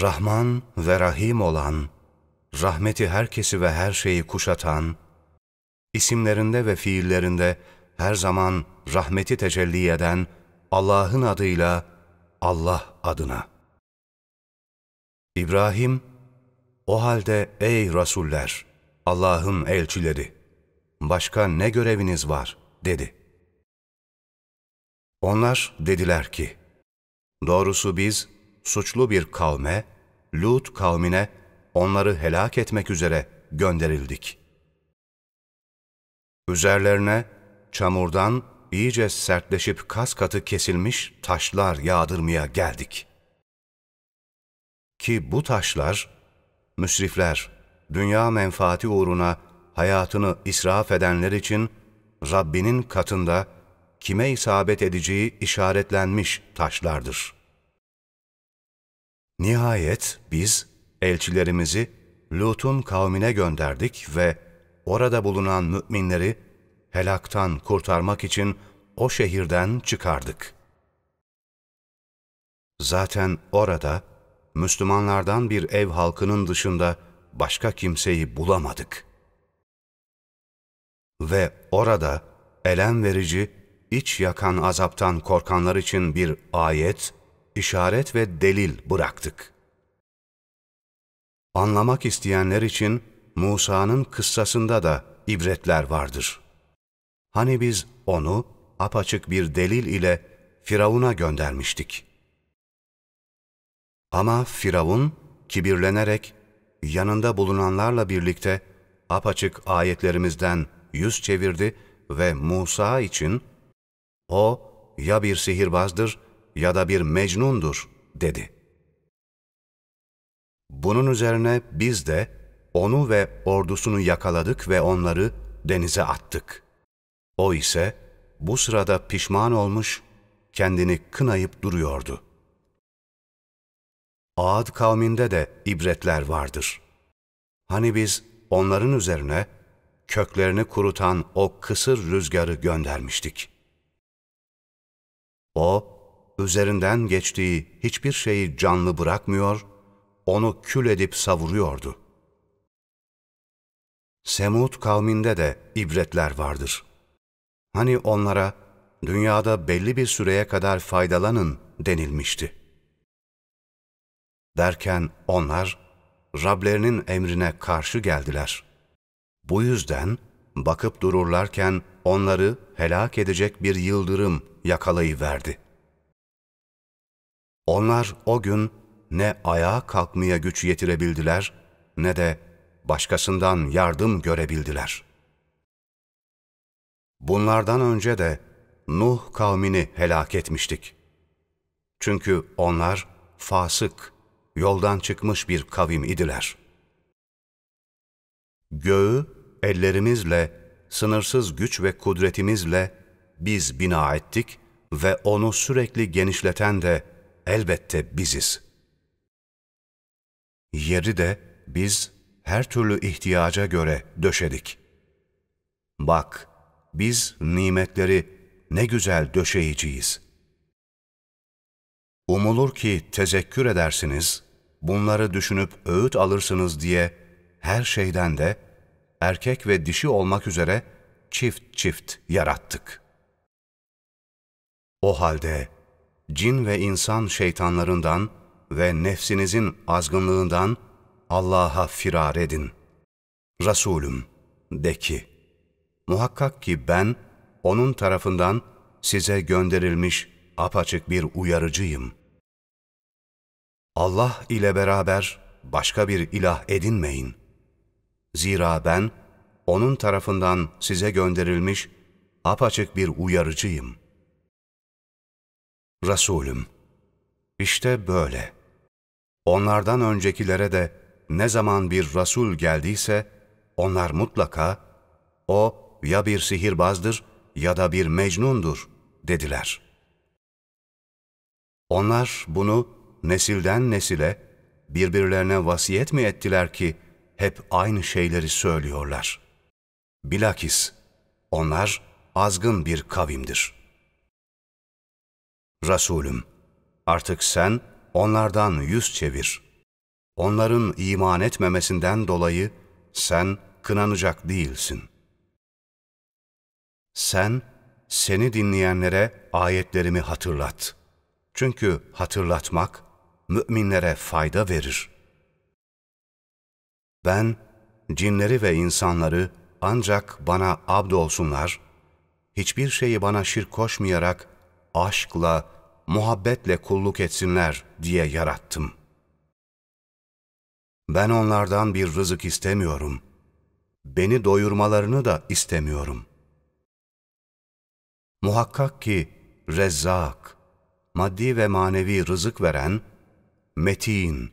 Rahman ve Rahim olan, rahmeti herkesi ve her şeyi kuşatan, isimlerinde ve fiillerinde her zaman rahmeti tecelli eden Allah'ın adıyla Allah adına. İbrahim, o halde ey Rasuller, Allah'ın elçileri, başka ne göreviniz var? dedi. Onlar dediler ki, doğrusu biz suçlu bir kavme, Lut kavmine onları helak etmek üzere gönderildik. Üzerlerine çamurdan iyice sertleşip kas katı kesilmiş taşlar yağdırmaya geldik. Ki bu taşlar, müsrifler, dünya menfaati uğruna hayatını israf edenler için Rabbinin katında kime isabet edeceği işaretlenmiş taşlardır. Nihayet biz elçilerimizi Lut'un kavmine gönderdik ve orada bulunan müminleri helaktan kurtarmak için o şehirden çıkardık. Zaten orada Müslümanlardan bir ev halkının dışında başka kimseyi bulamadık. Ve orada elem verici, iç yakan azaptan korkanlar için bir ayet, işaret ve delil bıraktık. Anlamak isteyenler için Musa'nın kıssasında da ibretler vardır. Hani biz onu apaçık bir delil ile Firavun'a göndermiştik. Ama Firavun kibirlenerek yanında bulunanlarla birlikte apaçık ayetlerimizden yüz çevirdi ve Musa için o ya bir sihirbazdır ya da bir mecnundur dedi. Bunun üzerine biz de onu ve ordusunu yakaladık ve onları denize attık. O ise bu sırada pişman olmuş, kendini kınayıp duruyordu. Ağad kavminde de ibretler vardır. Hani biz onların üzerine köklerini kurutan o kısır rüzgarı göndermiştik. O, üzerinden geçtiği hiçbir şeyi canlı bırakmıyor, onu kül edip savuruyordu. Semud kavminde de ibretler vardır. Hani onlara dünyada belli bir süreye kadar faydalanın denilmişti. Derken onlar Rablerinin emrine karşı geldiler. Bu yüzden bakıp dururlarken onları helak edecek bir yıldırım yakalayıverdi. Onlar o gün ne ayağa kalkmaya güç yetirebildiler ne de başkasından yardım görebildiler. Bunlardan önce de Nuh kavmini helak etmiştik. Çünkü onlar fasık, yoldan çıkmış bir kavim idiler. Göğü ellerimizle, sınırsız güç ve kudretimizle biz bina ettik ve onu sürekli genişleten de elbette biziz. Yeri de biz her türlü ihtiyaca göre döşedik. Bak, biz nimetleri ne güzel döşeyiciyiz. Umulur ki tezekkür edersiniz, bunları düşünüp öğüt alırsınız diye her şeyden de erkek ve dişi olmak üzere çift çift yarattık. O halde cin ve insan şeytanlarından ve nefsinizin azgınlığından Allah'a firar edin. Resulüm de ki, muhakkak ki ben onun tarafından size gönderilmiş apaçık bir uyarıcıyım. Allah ile beraber başka bir ilah edinmeyin. Zira ben onun tarafından size gönderilmiş apaçık bir uyarıcıyım. Resulüm, işte böyle. Onlardan öncekilere de ne zaman bir Resul geldiyse, onlar mutlaka, o ya bir sihirbazdır ya da bir mecnundur dediler. Onlar bunu nesilden nesile birbirlerine vasiyet mi ettiler ki hep aynı şeyleri söylüyorlar? Bilakis onlar azgın bir kavimdir. Resulüm, artık sen onlardan yüz çevir. onların iman etmemesinden dolayı sen kınanacak değilsin. Sen, seni dinleyenlere ayetlerimi hatırlat. Çünkü hatırlatmak, müminlere fayda verir. Ben, cinleri ve insanları ancak bana abd olsunlar, hiçbir şeyi bana şirk koşmayarak, aşkla, muhabbetle kulluk etsinler diye yarattım. Ben onlardan bir rızık istemiyorum. Beni doyurmalarını da istemiyorum. Muhakkak ki Rezzak, maddi ve manevi rızık veren, metin,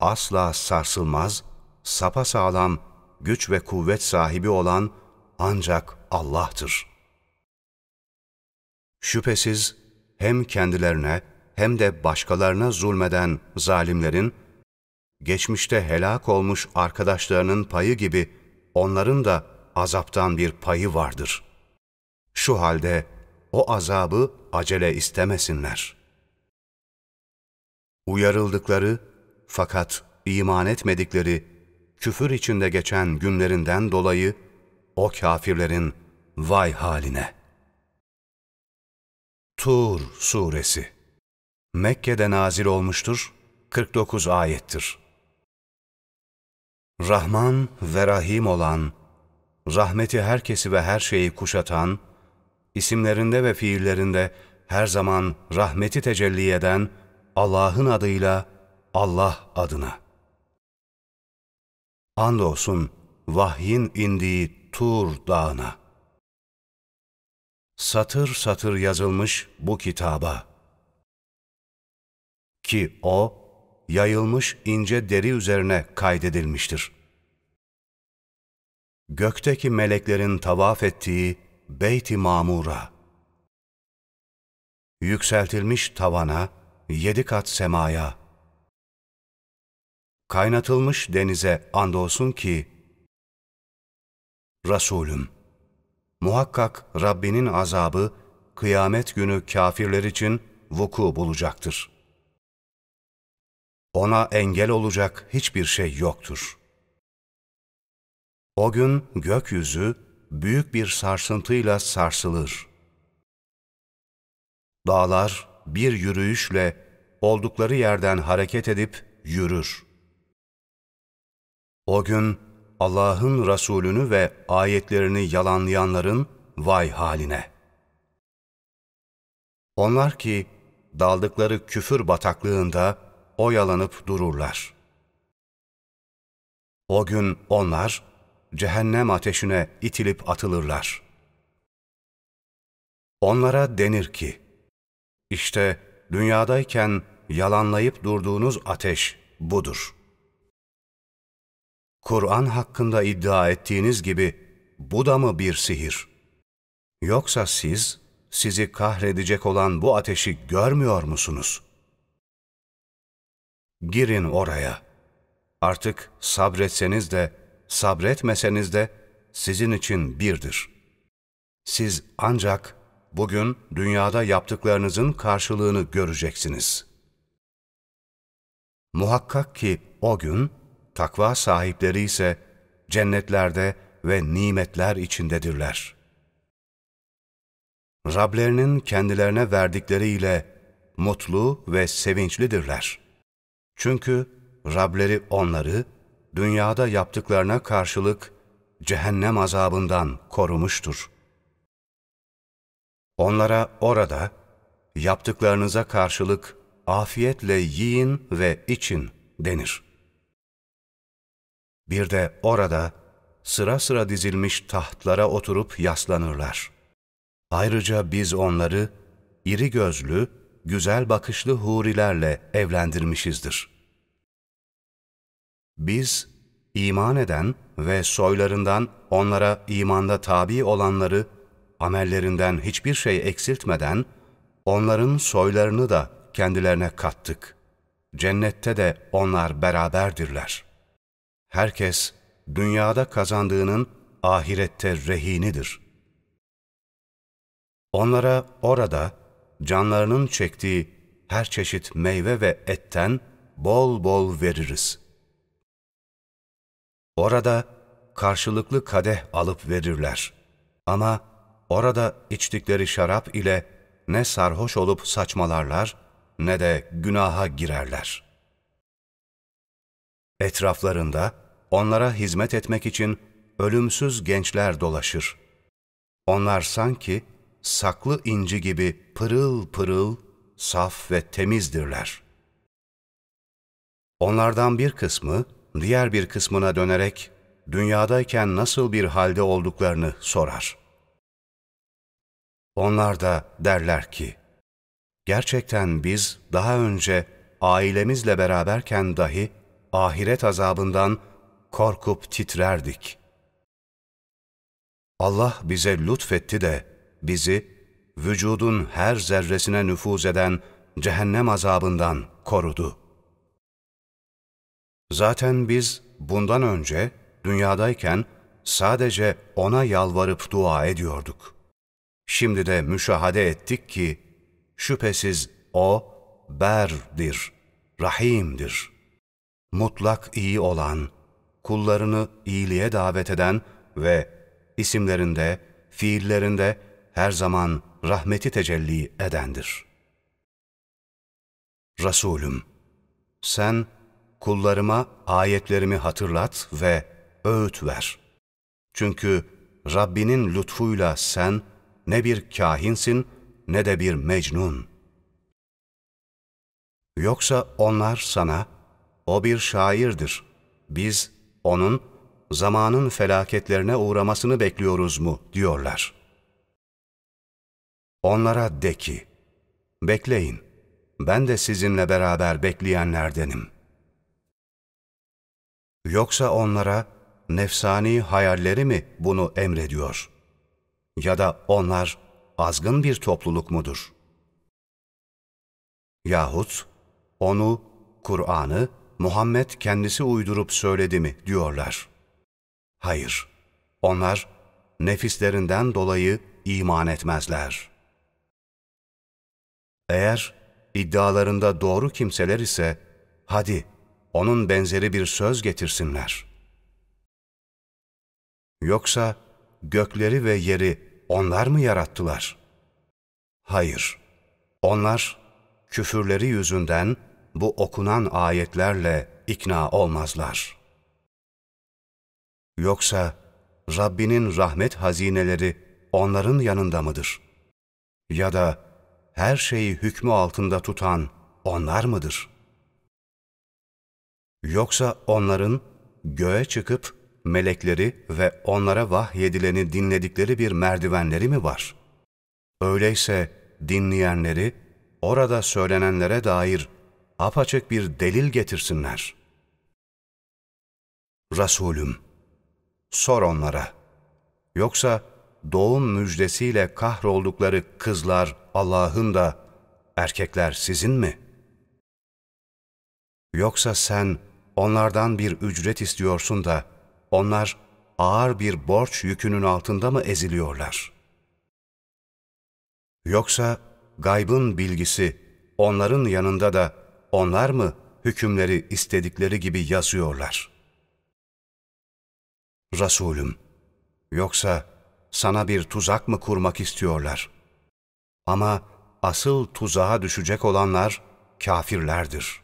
asla sarsılmaz, sapasağlam, güç ve kuvvet sahibi olan ancak Allah'tır. Şüphesiz hem kendilerine hem de başkalarına zulmeden zalimlerin, geçmişte helak olmuş arkadaşlarının payı gibi onların da azaptan bir payı vardır. Şu halde o azabı acele istemesinler. Uyarıldıkları fakat iman etmedikleri küfür içinde geçen günlerinden dolayı o kafirlerin vay haline. Tur Suresi Mekke'de nazil olmuştur, 49 ayettir. Rahman ve Rahim olan, rahmeti herkesi ve her şeyi kuşatan, isimlerinde ve fiillerinde her zaman rahmeti tecelli eden Allah'ın adıyla Allah adına. Andolsun vahyin indiği Tur dağına. Satır satır yazılmış bu kitaba. Ki o, yayılmış ince deri üzerine kaydedilmiştir. Gökteki meleklerin tavaf ettiği Beyt-i Mamur'a, yükseltilmiş tavana, yedi kat semaya, kaynatılmış denize andolsun ki, Resulüm, muhakkak Rabbinin azabı, kıyamet günü kafirler için vuku bulacaktır. Ona engel olacak hiçbir şey yoktur. O gün gökyüzü büyük bir sarsıntıyla sarsılır. Dağlar bir yürüyüşle oldukları yerden hareket edip yürür. O gün Allah'ın Resulünü ve ayetlerini yalanlayanların vay haline. Onlar ki daldıkları küfür bataklığında oyalanıp dururlar. O gün onlar cehennem ateşine itilip atılırlar. Onlara denir ki, işte dünyadayken yalanlayıp durduğunuz ateş budur. Kur'an hakkında iddia ettiğiniz gibi bu da mı bir sihir? Yoksa siz, sizi kahredecek olan bu ateşi görmüyor musunuz? Girin oraya. Artık sabretseniz de, sabretmeseniz de sizin için birdir. Siz ancak bugün dünyada yaptıklarınızın karşılığını göreceksiniz. Muhakkak ki o gün, takva sahipleri ise cennetlerde ve nimetler içindedirler. Rablerinin kendilerine verdikleriyle mutlu ve sevinçlidirler. Çünkü Rableri onları dünyada yaptıklarına karşılık cehennem azabından korumuştur. Onlara orada yaptıklarınıza karşılık afiyetle yiyin ve için denir. Bir de orada sıra sıra dizilmiş tahtlara oturup yaslanırlar. Ayrıca biz onları iri gözlü, güzel bakışlı hurilerle evlendirmişizdir. Biz iman eden ve soylarından onlara imanda tabi olanları amellerinden hiçbir şey eksiltmeden onların soylarını da kendilerine kattık. Cennette de onlar beraberdirler. Herkes dünyada kazandığının ahirette rehinidir. Onlara orada canlarının çektiği her çeşit meyve ve etten bol bol veririz. Orada karşılıklı kadeh alıp verirler. Ama orada içtikleri şarap ile ne sarhoş olup saçmalarlar ne de günaha girerler. Etraflarında onlara hizmet etmek için ölümsüz gençler dolaşır. Onlar sanki saklı inci gibi pırıl pırıl, saf ve temizdirler. Onlardan bir kısmı, diğer bir kısmına dönerek, dünyadayken nasıl bir halde olduklarını sorar. Onlar da derler ki, gerçekten biz daha önce ailemizle beraberken dahi ahiret azabından korkup titrerdik. Allah bize lütfetti de bizi vücudun her zerresine nüfuz eden cehennem azabından korudu. Zaten biz bundan önce dünyadayken sadece O'na yalvarıp dua ediyorduk. Şimdi de müşahede ettik ki şüphesiz O berdir, rahimdir. Mutlak iyi olan, kullarını iyiliğe davet eden ve isimlerinde, fiillerinde her zaman rahmeti tecelli edendir. Resulüm, sen kullarıma ayetlerimi hatırlat ve öğüt ver. Çünkü Rabbinin lütfuyla sen ne bir kahinsin ne de bir mecnun. Yoksa onlar sana, o bir şairdir, biz onun zamanın felaketlerine uğramasını bekliyoruz mu diyorlar. Onlara de ki, bekleyin, ben de sizinle beraber bekleyenlerdenim. Yoksa onlara nefsani hayalleri mi bunu emrediyor? Ya da onlar azgın bir topluluk mudur? Yahut onu, Kur'an'ı Muhammed kendisi uydurup söyledi mi diyorlar. Hayır, onlar nefislerinden dolayı iman etmezler. Eğer iddialarında doğru kimseler ise, hadi onun benzeri bir söz getirsinler. Yoksa gökleri ve yeri onlar mı yarattılar? Hayır, onlar küfürleri yüzünden bu okunan ayetlerle ikna olmazlar. Yoksa Rabbinin rahmet hazineleri onların yanında mıdır? Ya da her şeyi hükmü altında tutan onlar mıdır? Yoksa onların göğe çıkıp melekleri ve onlara vahyedileni dinledikleri bir merdivenleri mi var? Öyleyse dinleyenleri orada söylenenlere dair apaçık bir delil getirsinler. Resulüm, sor onlara. Yoksa doğum müjdesiyle kahroldukları kızlar Allah'ın da, erkekler sizin mi? Yoksa sen onlardan bir ücret istiyorsun da, onlar ağır bir borç yükünün altında mı eziliyorlar? Yoksa gaybın bilgisi onların yanında da onlar mı hükümleri istedikleri gibi yazıyorlar? Resulüm, yoksa sana bir tuzak mı kurmak istiyorlar? Ama asıl tuzağa düşecek olanlar kafirlerdir.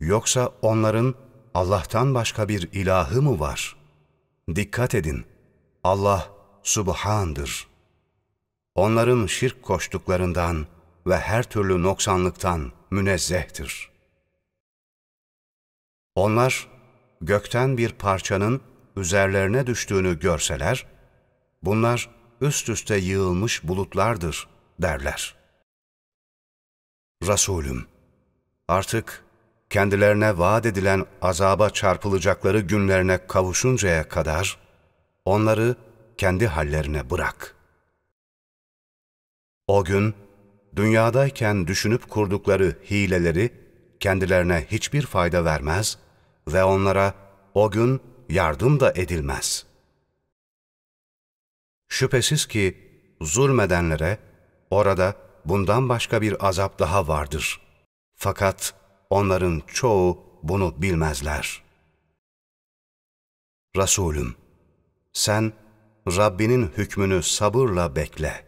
Yoksa onların Allah'tan başka bir ilahı mı var? Dikkat edin, Allah subhandır. Onların şirk koştuklarından ve her türlü noksanlıktan münezzehtir. Onlar gökten bir parçanın üzerlerine düştüğünü görseler, bunlar üst üste yığılmış bulutlardır derler. Resulüm, artık kendilerine vaat edilen azaba çarpılacakları günlerine kavuşuncaya kadar onları kendi hallerine bırak. O gün dünyadayken düşünüp kurdukları hileleri kendilerine hiçbir fayda vermez ve onlara o gün yardım da edilmez. Şüphesiz ki zulmedenlere orada bundan başka bir azap daha vardır. Fakat onların çoğu bunu bilmezler.'' Resulüm, sen Rabbinin hükmünü sabırla bekle.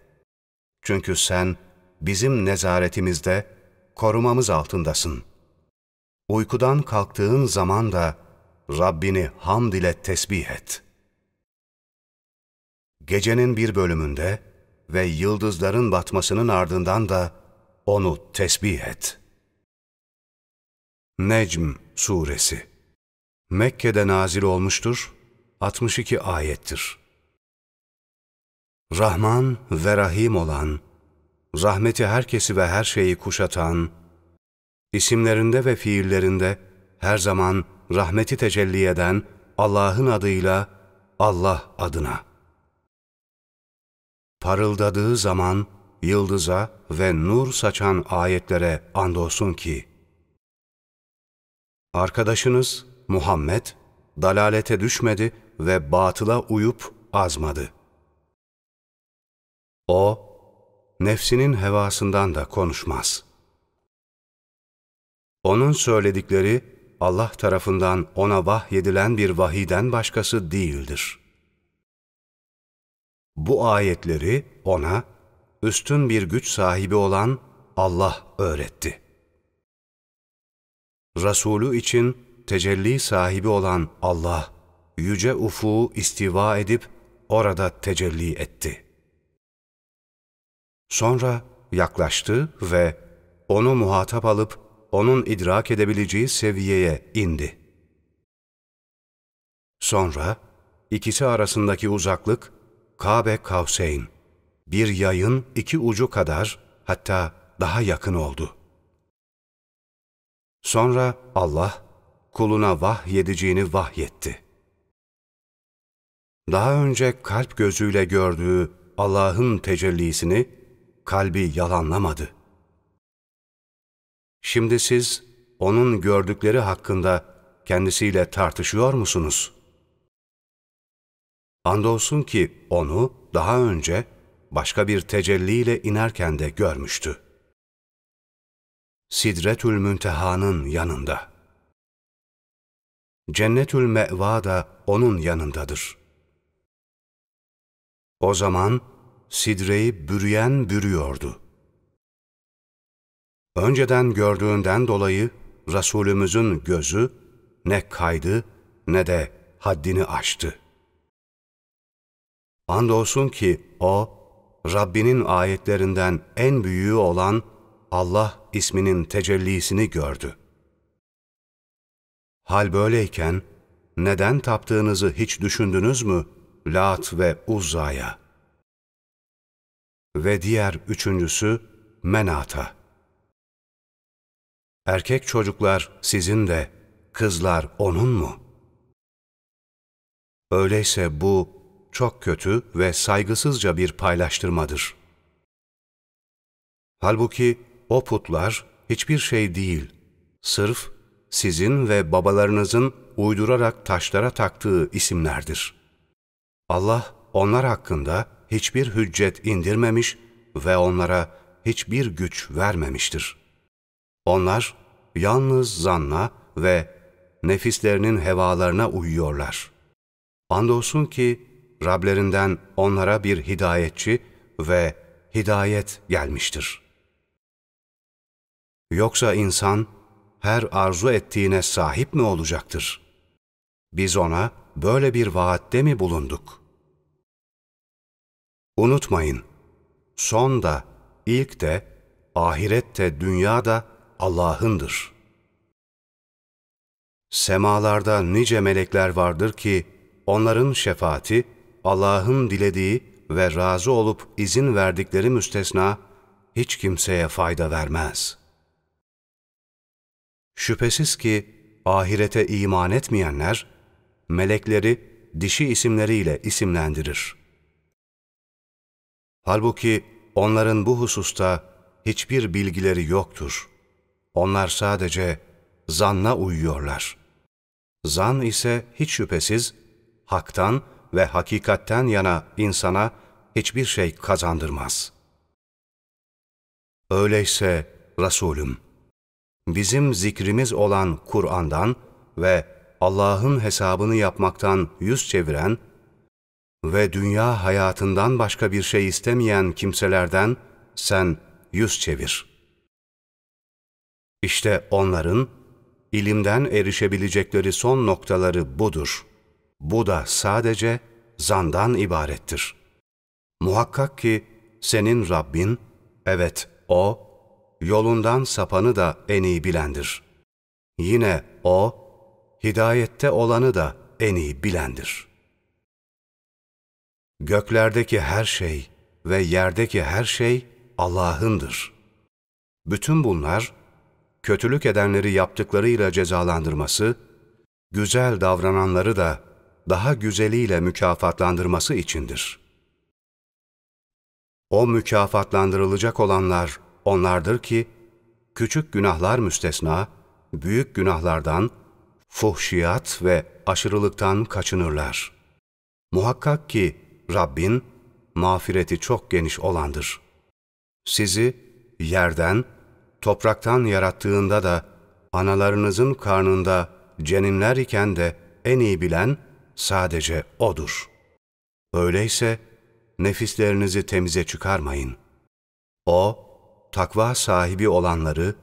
Çünkü sen bizim nezaretimizde, korumamız altındasın. Uykudan kalktığın zaman da Rabbini hamd ile tesbih et. Gecenin bir bölümünde ve yıldızların batmasının ardından da onu tesbih et. Necm Suresi Mekke'de nazil olmuştur, 62 ayettir. Rahman ve Rahim olan, rahmeti herkesi ve her şeyi kuşatan, isimlerinde ve fiillerinde her zaman rahmeti tecelli eden Allah'ın adıyla Allah adına. Parıldadığı zaman yıldıza ve nur saçan ayetlere andolsun ki, arkadaşınız Muhammed dalalete düşmedi ve batıla uyup azmadı. O, nefsinin hevasından da konuşmaz. Onun söyledikleri Allah tarafından ona vahyedilen bir vahiden başkası değildir. Bu ayetleri ona üstün bir güç sahibi olan Allah öğretti. Resulü için tecelli sahibi olan Allah, yüce ufuğu istiva edip orada tecelli etti. Sonra yaklaştı ve onu muhatap alıp onun idrak edebileceği seviyeye indi. Sonra ikisi arasındaki uzaklık Kabe Kavseyn, bir yayın iki ucu kadar hatta daha yakın oldu. Sonra Allah kuluna vahyedeceğini vahyetti. Daha önce kalp gözüyle gördüğü Allah'ın tecellisini kalbi yalanlamadı. Şimdi siz onun gördükleri hakkında kendisiyle tartışıyor musunuz? Andolsun ki onu daha önce başka bir tecelliyle inerken de görmüştü. Sidretül Münteha'nın yanında. Cennetül Me'va da onun yanındadır. O zaman sidreyi bürüyen bürüyordu. Önceden gördüğünden dolayı Resulümüzün gözü ne kaydı ne de haddini aştı. Andolsun ki o, Rabbinin ayetlerinden en büyüğü olan Allah isminin tecellisini gördü. Hal böyleyken, neden taptığınızı hiç düşündünüz mü Lat ve Uzza'ya? Ve diğer üçüncüsü Menat'a. Erkek çocuklar sizin de, kızlar onun mu? Öyleyse bu çok kötü ve saygısızca bir paylaştırmadır. Halbuki o putlar hiçbir şey değil, sırf sizin ve babalarınızın uydurarak taşlara taktığı isimlerdir. Allah onlar hakkında hiçbir hüccet indirmemiş ve onlara hiçbir güç vermemiştir. Onlar yalnız zanna ve nefislerinin hevalarına uyuyorlar. Andolsun ki Rablerinden onlara bir hidayetçi ve hidayet gelmiştir. Yoksa insan her arzu ettiğine sahip mi olacaktır? Biz ona böyle bir vaatte mi bulunduk? Unutmayın, son da, ilk de, ahiret de, dünya da Allah'ındır. Semalarda nice melekler vardır ki, onların şefaati, Allah'ın dilediği ve razı olup izin verdikleri müstesna, hiç kimseye fayda vermez.'' Şüphesiz ki ahirete iman etmeyenler, melekleri dişi isimleriyle isimlendirir. Halbuki onların bu hususta hiçbir bilgileri yoktur. Onlar sadece zanna uyuyorlar. Zan ise hiç şüphesiz haktan ve hakikatten yana insana hiçbir şey kazandırmaz. Öyleyse Resulüm, bizim zikrimiz olan Kur'an'dan ve Allah'ın hesabını yapmaktan yüz çeviren ve dünya hayatından başka bir şey istemeyen kimselerden sen yüz çevir. İşte onların ilimden erişebilecekleri son noktaları budur. Bu da sadece zandan ibarettir. Muhakkak ki senin Rabbin, evet O, yolundan sapanı da en iyi bilendir. Yine O, hidayette olanı da en iyi bilendir. Göklerdeki her şey ve yerdeki her şey Allah'ındır. Bütün bunlar, kötülük edenleri yaptıklarıyla cezalandırması, güzel davrananları da daha güzeliyle mükafatlandırması içindir. O mükafatlandırılacak olanlar onlardır ki, küçük günahlar müstesna, büyük günahlardan, fuhşiyat ve aşırılıktan kaçınırlar. Muhakkak ki Rabbin mağfireti çok geniş olandır. Sizi yerden, topraktan yarattığında da analarınızın karnında ceninler iken de en iyi bilen sadece O'dur. Öyleyse nefislerinizi temize çıkarmayın. O, takva sahibi olanları,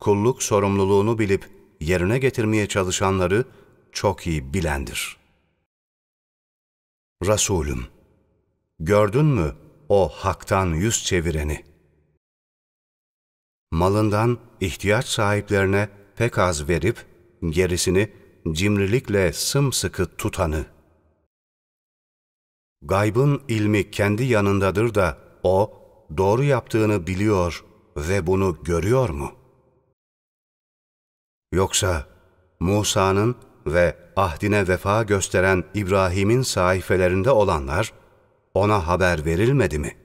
kulluk sorumluluğunu bilip yerine getirmeye çalışanları çok iyi bilendir. Resulüm, gördün mü o haktan yüz çevireni? Malından ihtiyaç sahiplerine pek az verip, gerisini cimrilikle sımsıkı tutanı. Gaybın ilmi kendi yanındadır da o, doğru yaptığını biliyor ve bunu görüyor mu? Yoksa Musa'nın ve ahdine vefa gösteren İbrahim'in sayfelerinde olanlar ona haber verilmedi mi?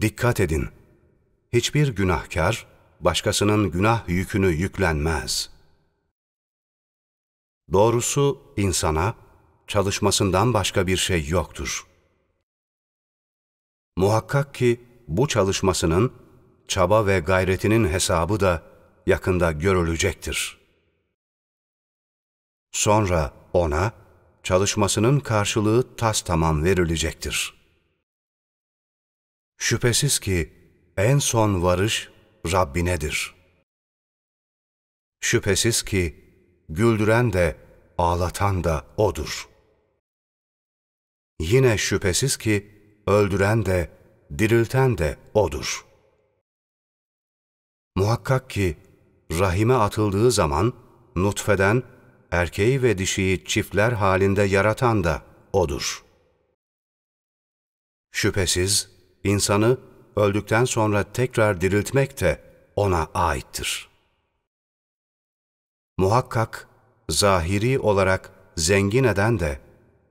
Dikkat edin! Hiçbir günahkar başkasının günah yükünü yüklenmez. Doğrusu insana çalışmasından başka bir şey yoktur. Muhakkak ki bu çalışmasının çaba ve gayretinin hesabı da yakında görülecektir. Sonra ona çalışmasının karşılığı tas tamam verilecektir. Şüphesiz ki en son varış Rabbinedir. Şüphesiz ki güldüren de ağlatan da O'dur. Yine şüphesiz ki öldüren de dirilten de O'dur. Muhakkak ki rahime atıldığı zaman nutfeden erkeği ve dişiyi çiftler halinde yaratan da O'dur. Şüphesiz insanı öldükten sonra tekrar diriltmek de O'na aittir. Muhakkak zahiri olarak zengin eden de,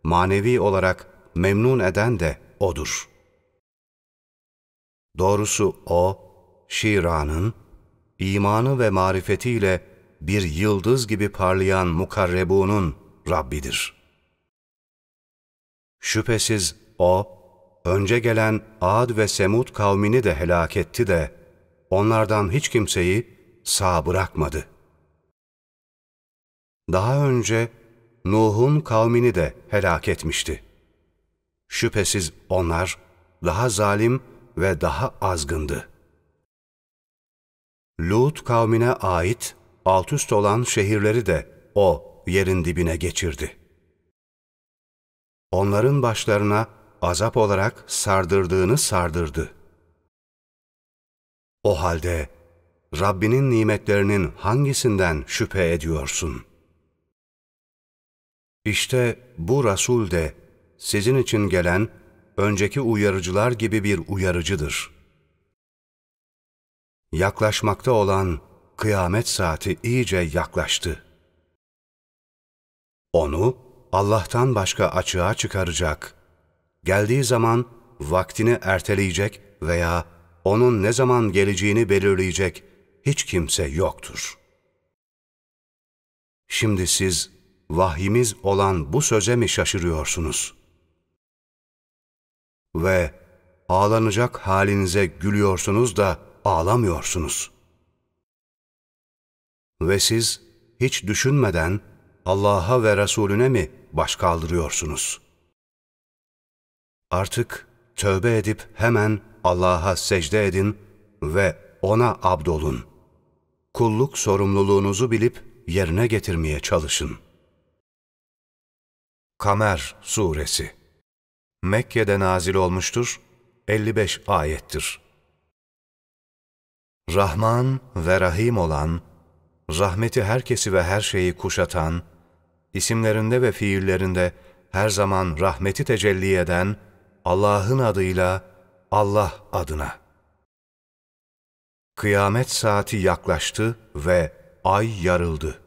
manevi olarak memnun eden de O'dur. Doğrusu O, Şira'nın, imanı ve marifetiyle bir yıldız gibi parlayan mukarrebunun Rabbidir. Şüphesiz O, önce gelen Ad ve Semud kavmini de helak etti de, onlardan hiç kimseyi sağ bırakmadı. Daha önce Nuh'un kavmini de helak etmişti. Şüphesiz onlar daha zalim ve daha azgındı. Lut kavmine ait alt üst olan şehirleri de o yerin dibine geçirdi. Onların başlarına azap olarak sardırdığını sardırdı. O halde Rabbinin nimetlerinin hangisinden şüphe ediyorsun? İşte bu Resul de sizin için gelen önceki uyarıcılar gibi bir uyarıcıdır. Yaklaşmakta olan kıyamet saati iyice yaklaştı. Onu Allah'tan başka açığa çıkaracak, geldiği zaman vaktini erteleyecek veya onun ne zaman geleceğini belirleyecek hiç kimse yoktur. Şimdi siz vahyimiz olan bu söze mi şaşırıyorsunuz? Ve ağlanacak halinize gülüyorsunuz da ağlamıyorsunuz. Ve siz hiç düşünmeden Allah'a ve Resulüne mi baş kaldırıyorsunuz? Artık tövbe edip hemen Allah'a secde edin ve O'na abdolun. Kulluk sorumluluğunuzu bilip yerine getirmeye çalışın. Kamer Suresi Mekke'de nazil olmuştur, 55 ayettir. Rahman ve Rahim olan, rahmeti herkesi ve her şeyi kuşatan, isimlerinde ve fiillerinde her zaman rahmeti tecelli eden Allah'ın adıyla Allah adına. Kıyamet saati yaklaştı ve ay yarıldı.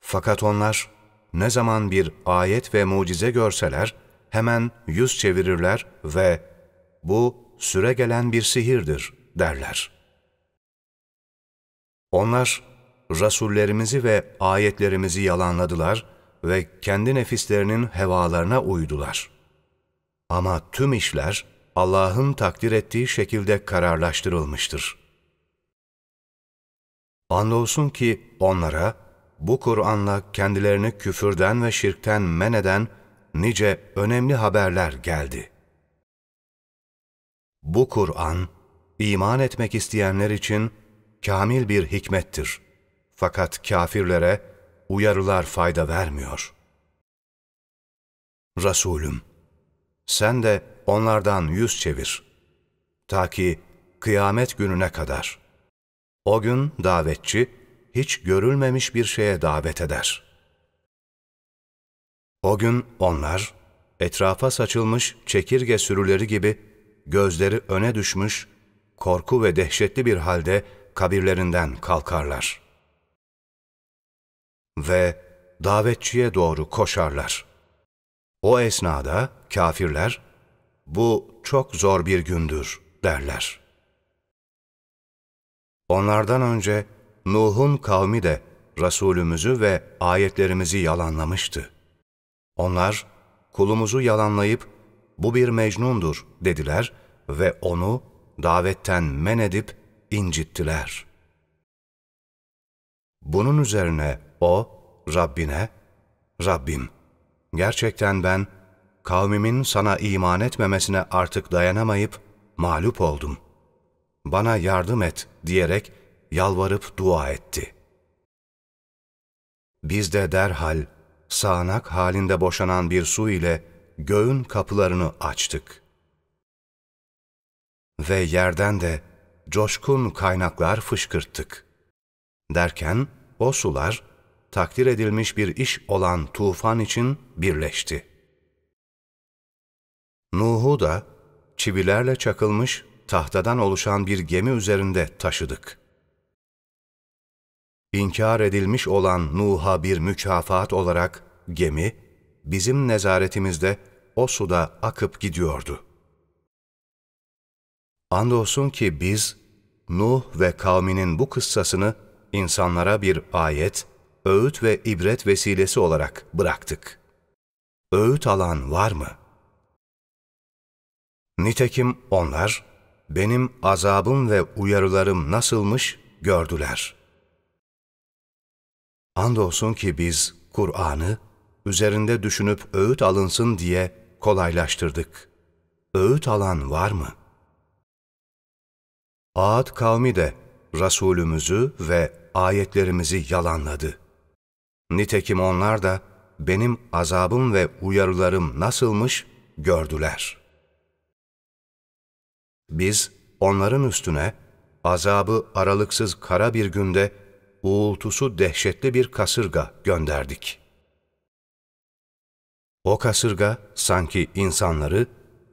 Fakat onlar ne zaman bir ayet ve mucize görseler hemen yüz çevirirler ve bu süre gelen bir sihirdir derler. Onlar rasullerimizi ve ayetlerimizi yalanladılar ve kendi nefislerinin hevalarına uydular. Ama tüm işler Allah'ın takdir ettiği şekilde kararlaştırılmıştır. Andolsun ki onlara bu Kur'an'la kendilerini küfürden ve şirkten men eden nice önemli haberler geldi. Bu Kur'an, iman etmek isteyenler için kamil bir hikmettir. Fakat kafirlere uyarılar fayda vermiyor. Resulüm, sen de onlardan yüz çevir. Ta ki kıyamet gününe kadar. O gün davetçi, hiç görülmemiş bir şeye davet eder. O gün onlar, etrafa saçılmış çekirge sürüleri gibi gözleri öne düşmüş, korku ve dehşetli bir halde kabirlerinden kalkarlar. Ve davetçiye doğru koşarlar. O esnada kafirler, bu çok zor bir gündür derler. Onlardan önce Nuh'un kavmi de Resulümüzü ve ayetlerimizi yalanlamıştı. Onlar kulumuzu yalanlayıp bu bir mecnundur dediler ve onu davetten men edip incittiler. Bunun üzerine o Rabbine, Rabbim gerçekten ben kavmimin sana iman etmemesine artık dayanamayıp mağlup oldum. Bana yardım et diyerek yalvarıp dua etti. Biz de derhal sağanak halinde boşanan bir su ile göğün kapılarını açtık. Ve yerden de coşkun kaynaklar fışkırttık. Derken o sular takdir edilmiş bir iş olan tufan için birleşti. Nuh'u da çivilerle çakılmış tahtadan oluşan bir gemi üzerinde taşıdık. İnkar edilmiş olan Nuh'a bir mükafat olarak gemi, bizim nezaretimizde o suda akıp gidiyordu. Andolsun ki biz, Nuh ve kavminin bu kıssasını insanlara bir ayet, öğüt ve ibret vesilesi olarak bıraktık. Öğüt alan var mı? Nitekim onlar, benim azabım ve uyarılarım nasılmış gördüler. Andolsun ki biz Kur'an'ı üzerinde düşünüp öğüt alınsın diye kolaylaştırdık. Öğüt alan var mı? Ağat kavmi de Resulümüzü ve ayetlerimizi yalanladı. Nitekim onlar da benim azabım ve uyarılarım nasılmış gördüler. Biz onların üstüne azabı aralıksız kara bir günde uğultusu dehşetli bir kasırga gönderdik. O kasırga sanki insanları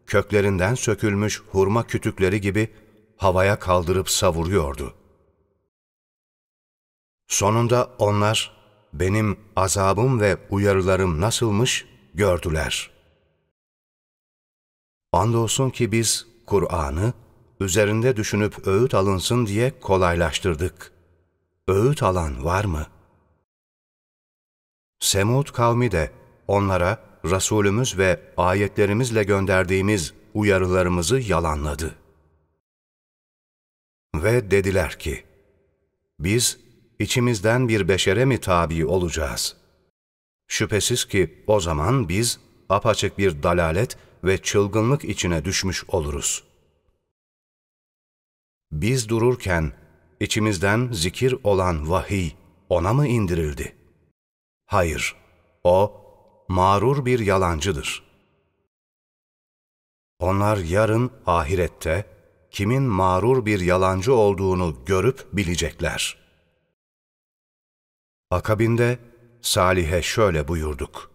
köklerinden sökülmüş hurma kütükleri gibi havaya kaldırıp savuruyordu. Sonunda onlar benim azabım ve uyarılarım nasılmış gördüler. Andolsun ki biz Kur'an'ı üzerinde düşünüp öğüt alınsın diye kolaylaştırdık. Öğüt alan var mı? Semud kavmi de onlara Resulümüz ve ayetlerimizle gönderdiğimiz uyarılarımızı yalanladı. Ve dediler ki, biz içimizden bir beşere mi tabi olacağız? Şüphesiz ki o zaman biz apaçık bir dalalet ve çılgınlık içine düşmüş oluruz. Biz dururken içimizden zikir olan vahiy ona mı indirildi? Hayır, o mağrur bir yalancıdır. Onlar yarın ahirette kimin mağrur bir yalancı olduğunu görüp bilecekler. Akabinde Salih'e şöyle buyurduk.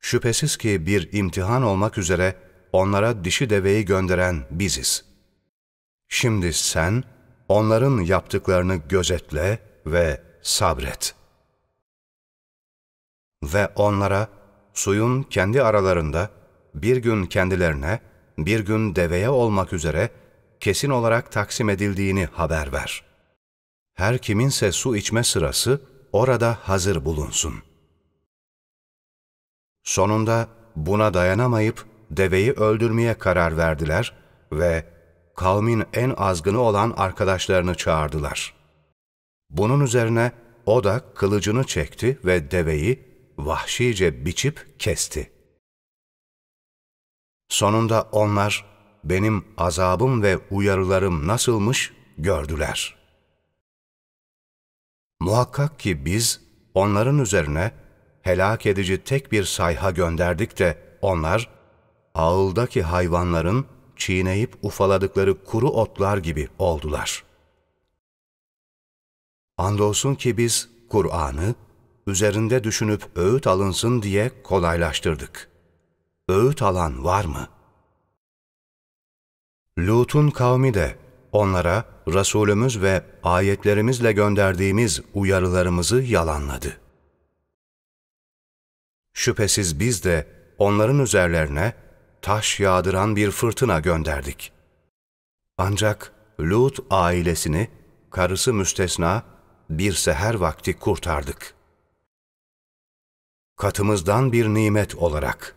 Şüphesiz ki bir imtihan olmak üzere onlara dişi deveyi gönderen biziz. Şimdi sen onların yaptıklarını gözetle ve sabret. Ve onlara suyun kendi aralarında bir gün kendilerine, bir gün deveye olmak üzere kesin olarak taksim edildiğini haber ver. Her kiminse su içme sırası orada hazır bulunsun. Sonunda buna dayanamayıp deveyi öldürmeye karar verdiler ve kavmin en azgını olan arkadaşlarını çağırdılar. Bunun üzerine o da kılıcını çekti ve deveyi vahşice biçip kesti. Sonunda onlar benim azabım ve uyarılarım nasılmış gördüler. Muhakkak ki biz onların üzerine helak edici tek bir sayha gönderdik de onlar ağıldaki hayvanların çiğneyip ufaladıkları kuru otlar gibi oldular. Andolsun ki biz Kur'an'ı üzerinde düşünüp öğüt alınsın diye kolaylaştırdık. Öğüt alan var mı? Lut'un kavmi de onlara Resulümüz ve ayetlerimizle gönderdiğimiz uyarılarımızı yalanladı. Şüphesiz biz de onların üzerlerine taş yağdıran bir fırtına gönderdik. Ancak Lut ailesini, karısı müstesna, bir seher vakti kurtardık. Katımızdan bir nimet olarak.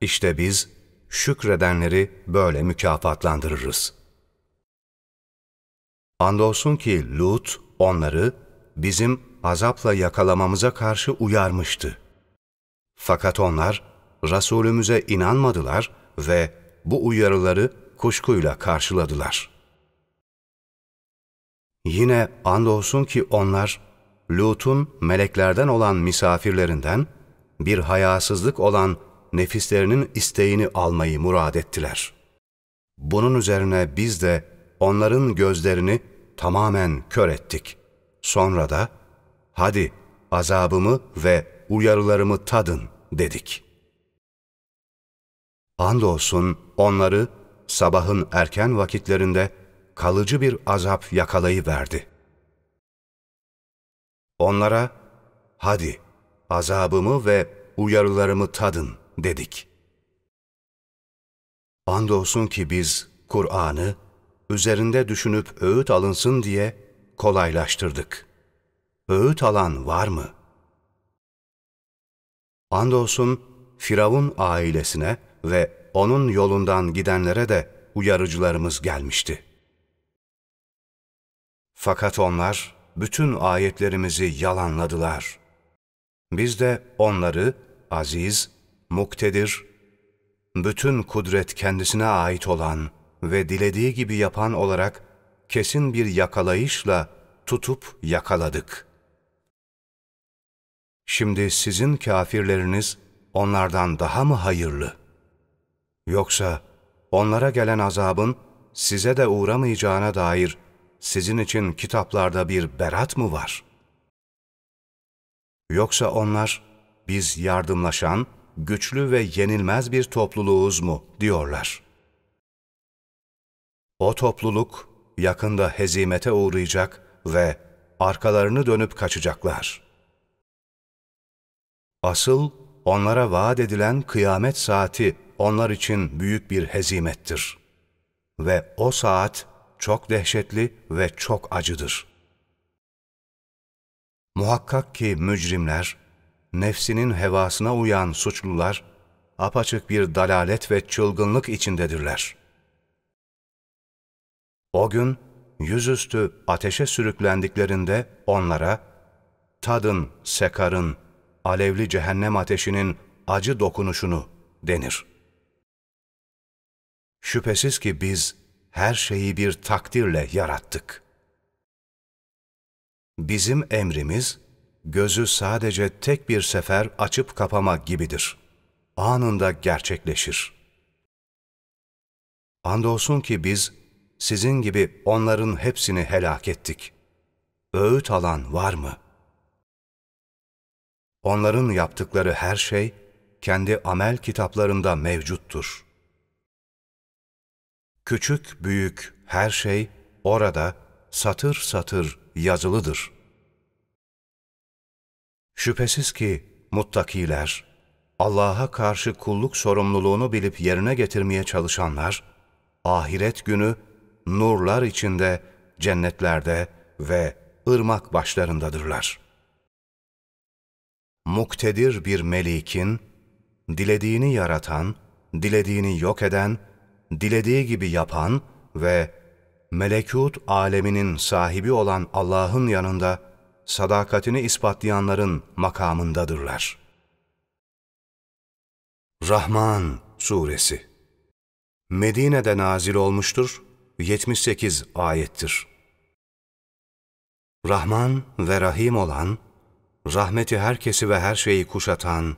İşte biz şükredenleri böyle mükafatlandırırız. Andolsun ki Lut onları bizim azapla yakalamamıza karşı uyarmıştı. Fakat onlar Resulümüze inanmadılar ve bu uyarıları kuşkuyla karşıladılar. Yine andolsun ki onlar Lut'un meleklerden olan misafirlerinden bir hayasızlık olan nefislerinin isteğini almayı murad ettiler. Bunun üzerine biz de onların gözlerini tamamen kör ettik. Sonra da hadi azabımı ve uyarılarımı tadın dedik. Andolsun onları sabahın erken vakitlerinde kalıcı bir azap yakalayıverdi. Onlara hadi azabımı ve uyarılarımı tadın dedik. Andolsun ki biz Kur'an'ı üzerinde düşünüp öğüt alınsın diye kolaylaştırdık. Öğüt alan var mı? Andolsun Firavun ailesine ve onun yolundan gidenlere de uyarıcılarımız gelmişti. Fakat onlar bütün ayetlerimizi yalanladılar. Biz de onları aziz, muktedir, bütün kudret kendisine ait olan ve dilediği gibi yapan olarak kesin bir yakalayışla tutup yakaladık. Şimdi sizin kafirleriniz onlardan daha mı hayırlı? Yoksa onlara gelen azabın size de uğramayacağına dair sizin için kitaplarda bir berat mı var? Yoksa onlar biz yardımlaşan, güçlü ve yenilmez bir topluluğuz mu diyorlar. O topluluk yakında hezimete uğrayacak ve arkalarını dönüp kaçacaklar. Asıl onlara vaat edilen kıyamet saati onlar için büyük bir hezimettir. Ve o saat çok dehşetli ve çok acıdır. Muhakkak ki mücrimler, nefsinin hevasına uyan suçlular, apaçık bir dalalet ve çılgınlık içindedirler. O gün yüzüstü ateşe sürüklendiklerinde onlara, tadın sekarın, alevli cehennem ateşinin acı dokunuşunu denir. Şüphesiz ki biz her şeyi bir takdirle yarattık. Bizim emrimiz, gözü sadece tek bir sefer açıp kapama gibidir. Anında gerçekleşir. Andolsun ki biz, sizin gibi onların hepsini helak ettik. Öğüt alan var mı? Onların yaptıkları her şey, kendi amel kitaplarında mevcuttur. Küçük büyük her şey orada satır satır yazılıdır. Şüphesiz ki muttakiler, Allah'a karşı kulluk sorumluluğunu bilip yerine getirmeye çalışanlar, ahiret günü nurlar içinde, cennetlerde ve ırmak başlarındadırlar. Muktedir bir melikin, dilediğini yaratan, dilediğini yok eden, dilediği gibi yapan ve melekut aleminin sahibi olan Allah'ın yanında sadakatini ispatlayanların makamındadırlar. Rahman Suresi Medine'de nazil olmuştur, 78 ayettir. Rahman ve Rahim olan, rahmeti herkesi ve her şeyi kuşatan,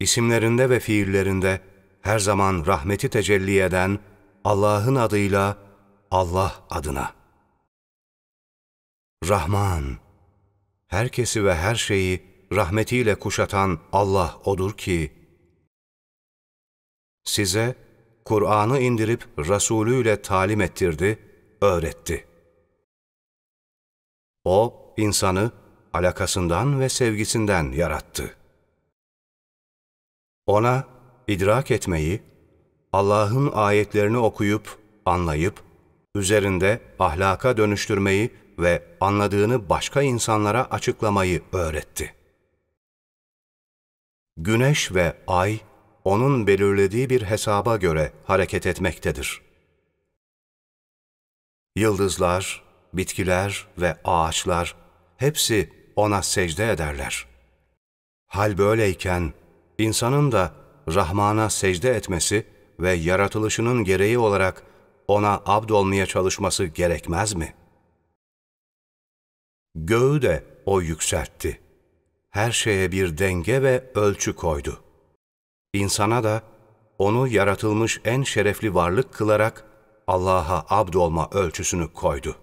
isimlerinde ve fiillerinde her zaman rahmeti tecelli eden Allah'ın adıyla Allah adına. Rahman, herkesi ve her şeyi rahmetiyle kuşatan Allah odur ki, size Kur'an'ı indirip Resulüyle talim ettirdi, öğretti. O, insanı alakasından ve sevgisinden yarattı. Ona idrak etmeyi, Allah'ın ayetlerini okuyup, anlayıp, üzerinde ahlaka dönüştürmeyi ve anladığını başka insanlara açıklamayı öğretti. Güneş ve ay, onun belirlediği bir hesaba göre hareket etmektedir. Yıldızlar, bitkiler ve ağaçlar hepsi ona secde ederler. Hal böyleyken insanın da Rahman'a secde etmesi ve yaratılışının gereği olarak ona abd olmaya çalışması gerekmez mi? Göğü de o yükseltti. Her şeye bir denge ve ölçü koydu. İnsana da onu yaratılmış en şerefli varlık kılarak Allah'a abd olma ölçüsünü koydu.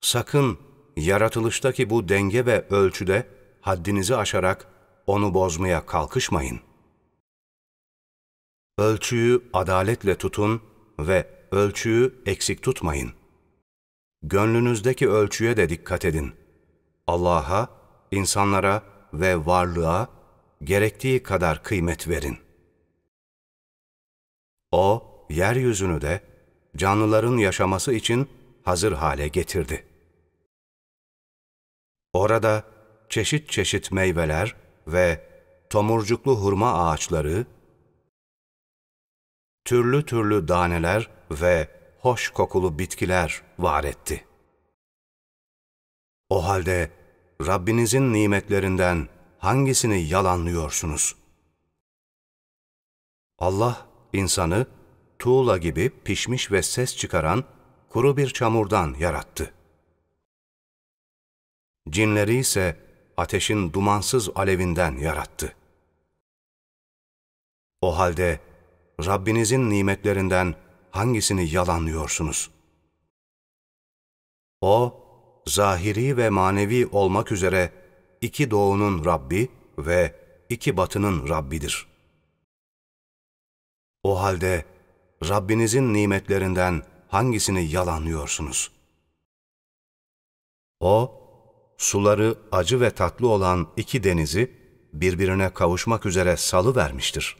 Sakın yaratılıştaki bu denge ve ölçüde haddinizi aşarak onu bozmaya kalkışmayın. Ölçüyü adaletle tutun ve ölçüyü eksik tutmayın. Gönlünüzdeki ölçüye de dikkat edin. Allah'a, insanlara ve varlığa gerektiği kadar kıymet verin. O, yeryüzünü de canlıların yaşaması için hazır hale getirdi. Orada çeşit çeşit meyveler ve tomurcuklu hurma ağaçları, türlü türlü daneler ve hoş kokulu bitkiler var etti. O halde Rabbinizin nimetlerinden hangisini yalanlıyorsunuz? Allah insanı tuğla gibi pişmiş ve ses çıkaran kuru bir çamurdan yarattı. Cinleri ise ateşin dumansız alevinden yarattı. O halde Rabbinizin nimetlerinden hangisini yalanlıyorsunuz? O, zahiri ve manevi olmak üzere iki doğunun Rabbi ve iki batının Rabbidir. O halde Rabbinizin nimetlerinden hangisini yalanlıyorsunuz? O, suları acı ve tatlı olan iki denizi birbirine kavuşmak üzere salı vermiştir.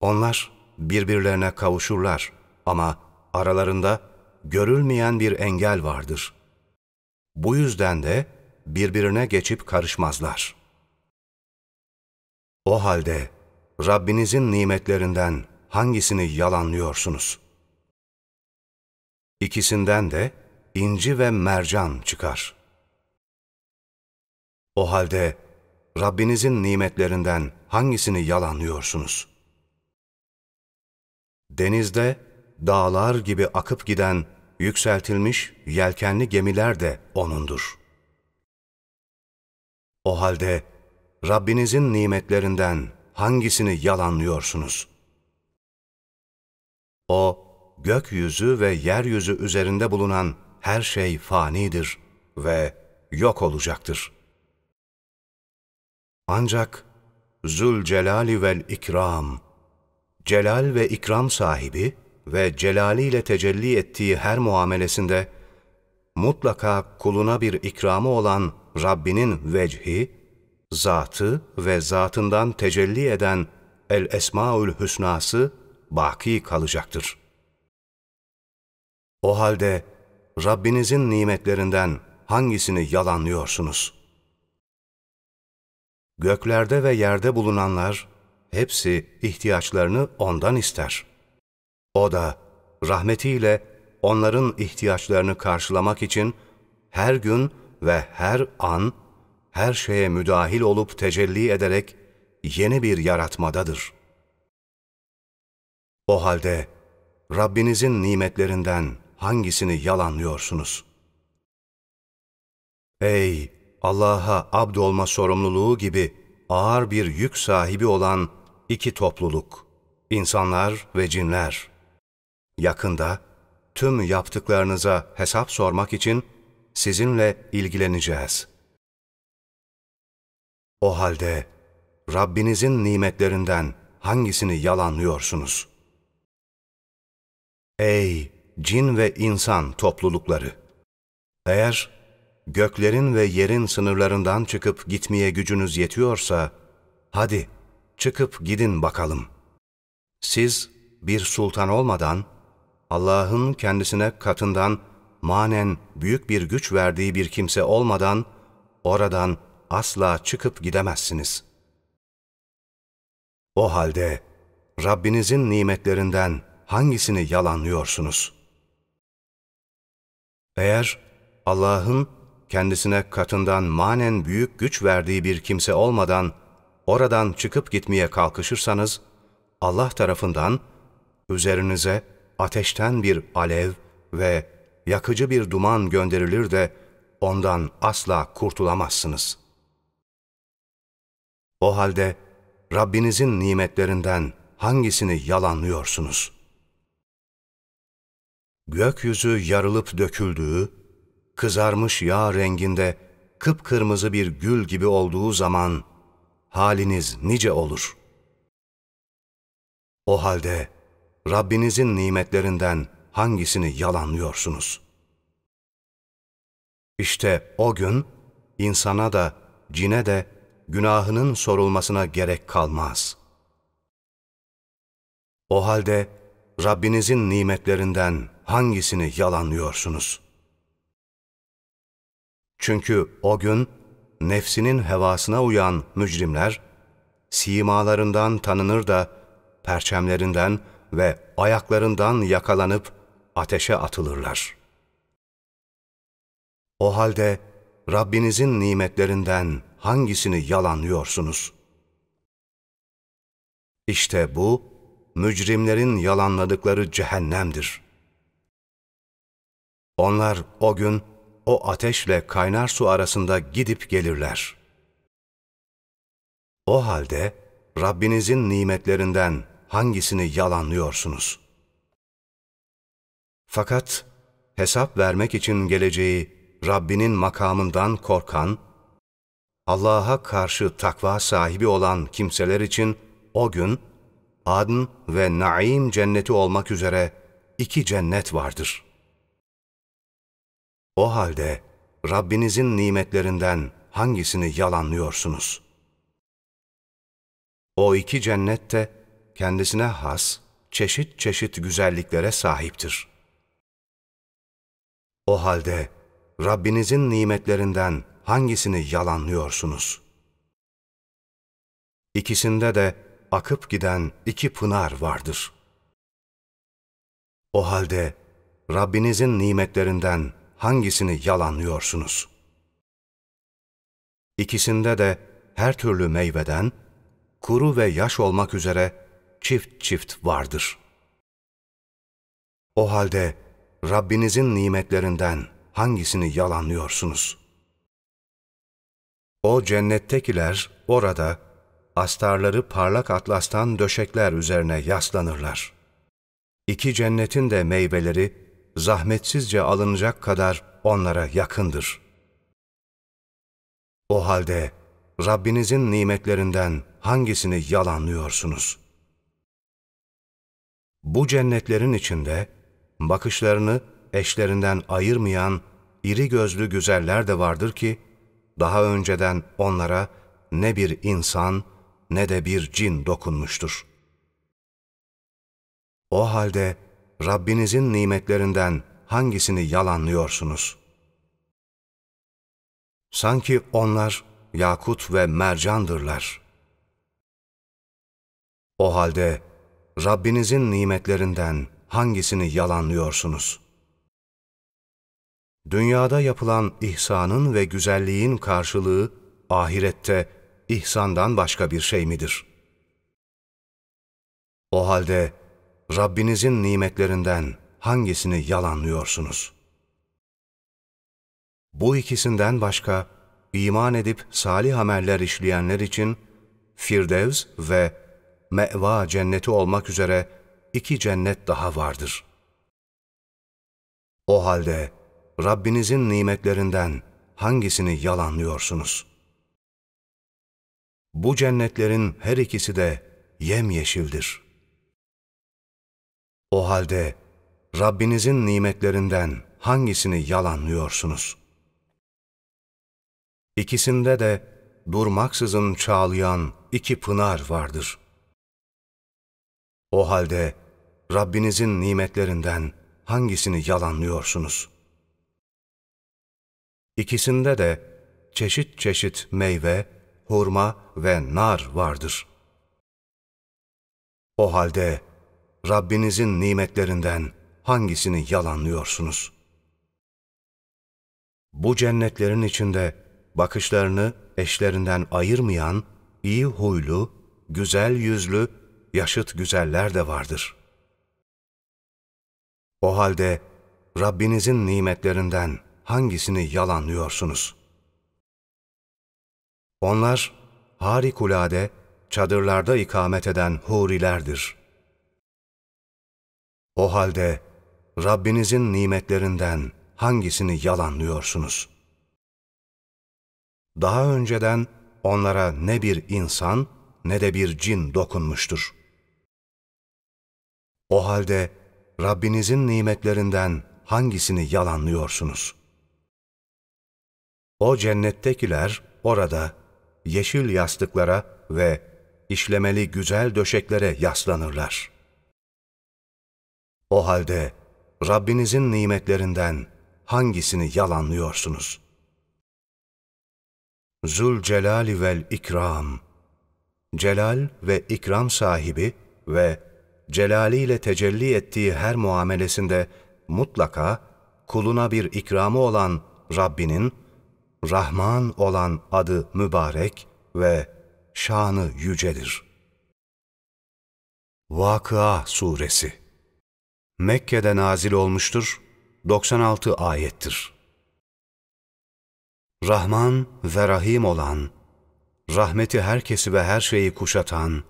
Onlar birbirlerine kavuşurlar ama aralarında görülmeyen bir engel vardır. Bu yüzden de birbirine geçip karışmazlar. O halde Rabbinizin nimetlerinden hangisini yalanlıyorsunuz?'' İkisinden de inci ve mercan çıkar. O halde Rabbinizin nimetlerinden hangisini yalanlıyorsunuz? Denizde dağlar gibi akıp giden yükseltilmiş yelkenli gemiler de O'nundur. O halde Rabbinizin nimetlerinden hangisini yalanlıyorsunuz? O, gökyüzü ve yeryüzü üzerinde bulunan her şey fanidir ve yok olacaktır. Ancak Zülcelali vel İkram, celal ve ikram sahibi ve celaliyle tecelli ettiği her muamelesinde mutlaka kuluna bir ikramı olan Rabbinin vecihi, zatı ve zatından tecelli eden El-Esmaül Hüsnası baki kalacaktır. O halde Rabbinizin nimetlerinden hangisini yalanlıyorsunuz? Göklerde ve yerde bulunanlar hepsi ihtiyaçlarını ondan ister. O da rahmetiyle onların ihtiyaçlarını karşılamak için her gün ve her an her şeye müdahil olup tecelli ederek yeni bir yaratmadadır. O halde Rabbinizin nimetlerinden hangisini yalanlıyorsunuz? Ey Allah'a abd olma sorumluluğu gibi ağır bir yük sahibi olan iki topluluk, insanlar ve cinler. Yakında tüm yaptıklarınıza hesap sormak için sizinle ilgileneceğiz. O halde Rabbinizin nimetlerinden hangisini yalanlıyorsunuz? Ey cin ve insan toplulukları! Eğer göklerin ve yerin sınırlarından çıkıp gitmeye gücünüz yetiyorsa, hadi çıkıp gidin bakalım. Siz bir sultan olmadan, Allah'ın kendisine katından manen büyük bir güç verdiği bir kimse olmadan, oradan asla çıkıp gidemezsiniz. O halde Rabbinizin nimetlerinden hangisini yalanlıyorsunuz? Eğer Allah'ın kendisine katından manen büyük güç verdiği bir kimse olmadan oradan çıkıp gitmeye kalkışırsanız, Allah tarafından üzerinize ateşten bir alev ve yakıcı bir duman gönderilir de ondan asla kurtulamazsınız. O halde Rabbinizin nimetlerinden hangisini yalanlıyorsunuz? Gökyüzü yarılıp döküldüğü, kızarmış yağ renginde kıpkırmızı bir gül gibi olduğu zaman haliniz nice olur. O halde Rabbinizin nimetlerinden hangisini yalanlıyorsunuz? İşte o gün insana da cine de günahının sorulmasına gerek kalmaz. O halde Rabbinizin nimetlerinden hangisini yalanlıyorsunuz? Çünkü o gün nefsinin hevasına uyan mücrimler, simalarından tanınır da perçemlerinden ve ayaklarından yakalanıp ateşe atılırlar. O halde Rabbinizin nimetlerinden hangisini yalanlıyorsunuz? İşte bu, mücrimlerin yalanladıkları cehennemdir. Onlar o gün, o ateşle kaynar su arasında gidip gelirler. O halde Rabbinizin nimetlerinden hangisini yalanlıyorsunuz? Fakat hesap vermek için geleceği Rabbinin makamından korkan, Allah'a karşı takva sahibi olan kimseler için o gün adn ve naim cenneti olmak üzere iki cennet vardır.'' O halde Rabbinizin nimetlerinden hangisini yalanlıyorsunuz? O iki cennet de kendisine has, çeşit çeşit güzelliklere sahiptir. O halde Rabbinizin nimetlerinden hangisini yalanlıyorsunuz? İkisinde de akıp giden iki pınar vardır. O halde Rabbinizin nimetlerinden hangisini yalanlıyorsunuz? İkisinde de her türlü meyveden, kuru ve yaş olmak üzere çift çift vardır. O halde Rabbinizin nimetlerinden hangisini yalanlıyorsunuz? O cennettekiler orada astarları parlak atlastan döşekler üzerine yaslanırlar. İki cennetin de meyveleri zahmetsizce alınacak kadar onlara yakındır. O halde Rabbinizin nimetlerinden hangisini yalanlıyorsunuz? Bu cennetlerin içinde bakışlarını eşlerinden ayırmayan iri gözlü güzeller de vardır ki, daha önceden onlara ne bir insan ne de bir cin dokunmuştur. O halde Rabbinizin nimetlerinden hangisini yalanlıyorsunuz? Sanki onlar yakut ve mercandırlar. O halde Rabbinizin nimetlerinden hangisini yalanlıyorsunuz? Dünyada yapılan ihsanın ve güzelliğin karşılığı ahirette ihsandan başka bir şey midir? O halde Rabbinizin nimetlerinden hangisini yalanlıyorsunuz? Bu ikisinden başka iman edip salih ameller işleyenler için Firdevs ve Me'va cenneti olmak üzere iki cennet daha vardır. O halde Rabbinizin nimetlerinden hangisini yalanlıyorsunuz? Bu cennetlerin her ikisi de yemyeşildir. O halde Rabbinizin nimetlerinden hangisini yalanlıyorsunuz? İkisinde de durmaksızın çağlayan iki pınar vardır. O halde Rabbinizin nimetlerinden hangisini yalanlıyorsunuz? İkisinde de çeşit çeşit meyve, hurma ve nar vardır. O halde Rabbinizin nimetlerinden hangisini yalanlıyorsunuz? Bu cennetlerin içinde bakışlarını eşlerinden ayırmayan, iyi huylu, güzel yüzlü, yaşıt güzeller de vardır. O halde Rabbinizin nimetlerinden hangisini yalanlıyorsunuz? Onlar harikulade çadırlarda ikamet eden hurilerdir. O halde Rabbinizin nimetlerinden hangisini yalanlıyorsunuz? Daha önceden onlara ne bir insan ne de bir cin dokunmuştur. O halde Rabbinizin nimetlerinden hangisini yalanlıyorsunuz? O cennettekiler orada yeşil yastıklara ve işlemeli güzel döşeklere yaslanırlar. O halde Rabbinizin nimetlerinden hangisini yalanlıyorsunuz? Zul Celali vel İkram Celal ve ikram sahibi ve celaliyle tecelli ettiği her muamelesinde mutlaka kuluna bir ikramı olan Rabbinin Rahman olan adı mübarek ve şanı yücedir. Vakıa Suresi Mekke'de nazil olmuştur, 96 ayettir. Rahman ve Rahim olan, rahmeti herkesi ve her şeyi kuşatan,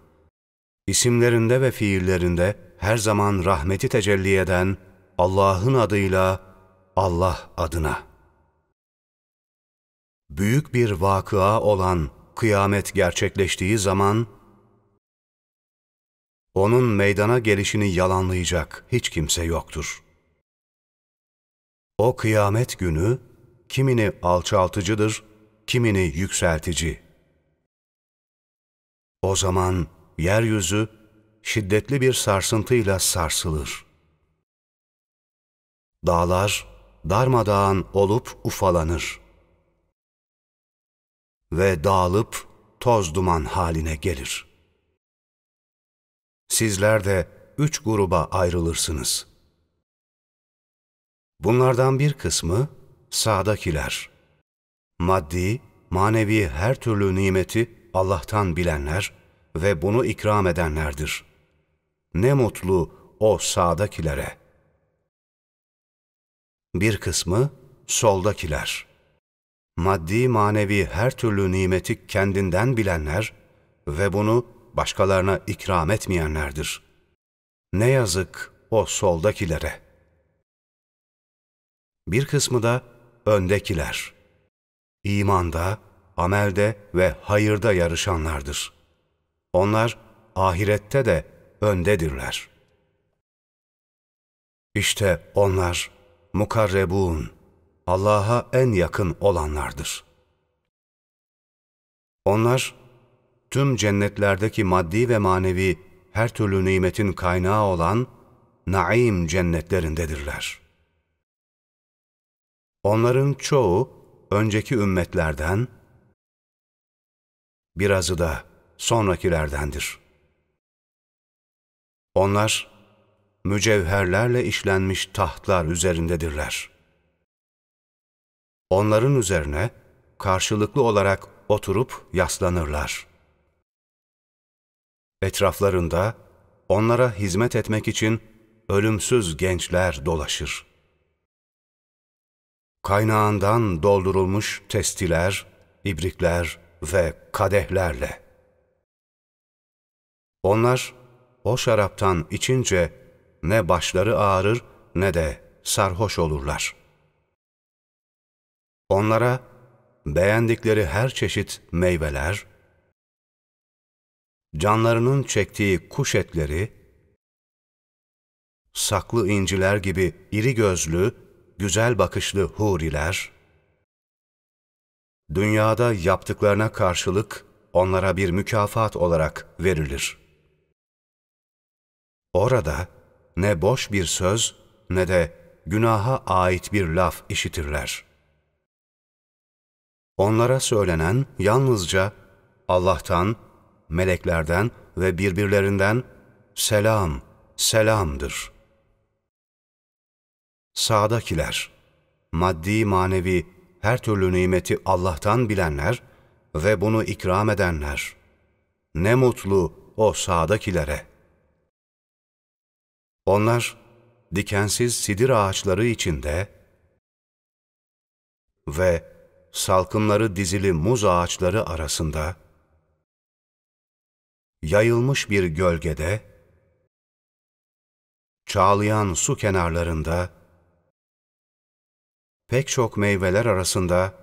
isimlerinde ve fiillerinde her zaman rahmeti tecelli eden Allah'ın adıyla Allah adına büyük bir vakıa olan kıyamet gerçekleştiği zaman, onun meydana gelişini yalanlayacak hiç kimse yoktur. O kıyamet günü, kimini alçaltıcıdır, kimini yükseltici. O zaman yeryüzü şiddetli bir sarsıntıyla sarsılır. Dağlar darmadağın olup ufalanır ve dağılıp toz duman haline gelir. Sizler de üç gruba ayrılırsınız. Bunlardan bir kısmı sağdakiler. Maddi, manevi her türlü nimeti Allah'tan bilenler ve bunu ikram edenlerdir. Ne mutlu o sağdakilere. Bir kısmı soldakiler. Maddi manevi her türlü nimeti kendinden bilenler ve bunu başkalarına ikram etmeyenlerdir. Ne yazık o soldakilere. Bir kısmı da öndekiler. İmanda, amelde ve hayırda yarışanlardır. Onlar ahirette de öndedirler. İşte onlar mukarrebun, Allah'a en yakın olanlardır. Onlar, tüm cennetlerdeki maddi ve manevi her türlü nimetin kaynağı olan naim cennetlerindedirler. Onların çoğu önceki ümmetlerden, birazı da sonrakilerdendir. Onlar, mücevherlerle işlenmiş tahtlar üzerindedirler. Onların üzerine karşılıklı olarak oturup yaslanırlar. Etraflarında onlara hizmet etmek için ölümsüz gençler dolaşır. Kaynağından doldurulmuş testiler, ibrikler ve kadehlerle. Onlar o şaraptan içince ne başları ağrır ne de sarhoş olurlar. Onlara beğendikleri her çeşit meyveler, canlarının çektiği kuş etleri, saklı inciler gibi iri gözlü, güzel bakışlı huriler, dünyada yaptıklarına karşılık onlara bir mükafat olarak verilir. Orada ne boş bir söz ne de günaha ait bir laf işitirler. Onlara söylenen yalnızca Allah'tan, meleklerden ve birbirlerinden selam, selamdır. Sağdakiler, maddi manevi her türlü nimeti Allah'tan bilenler ve bunu ikram edenler. Ne mutlu o sağdakilere. Onlar dikensiz sidir ağaçları içinde ve salkımları dizili muz ağaçları arasında, yayılmış bir gölgede, çağlayan su kenarlarında, pek çok meyveler arasında,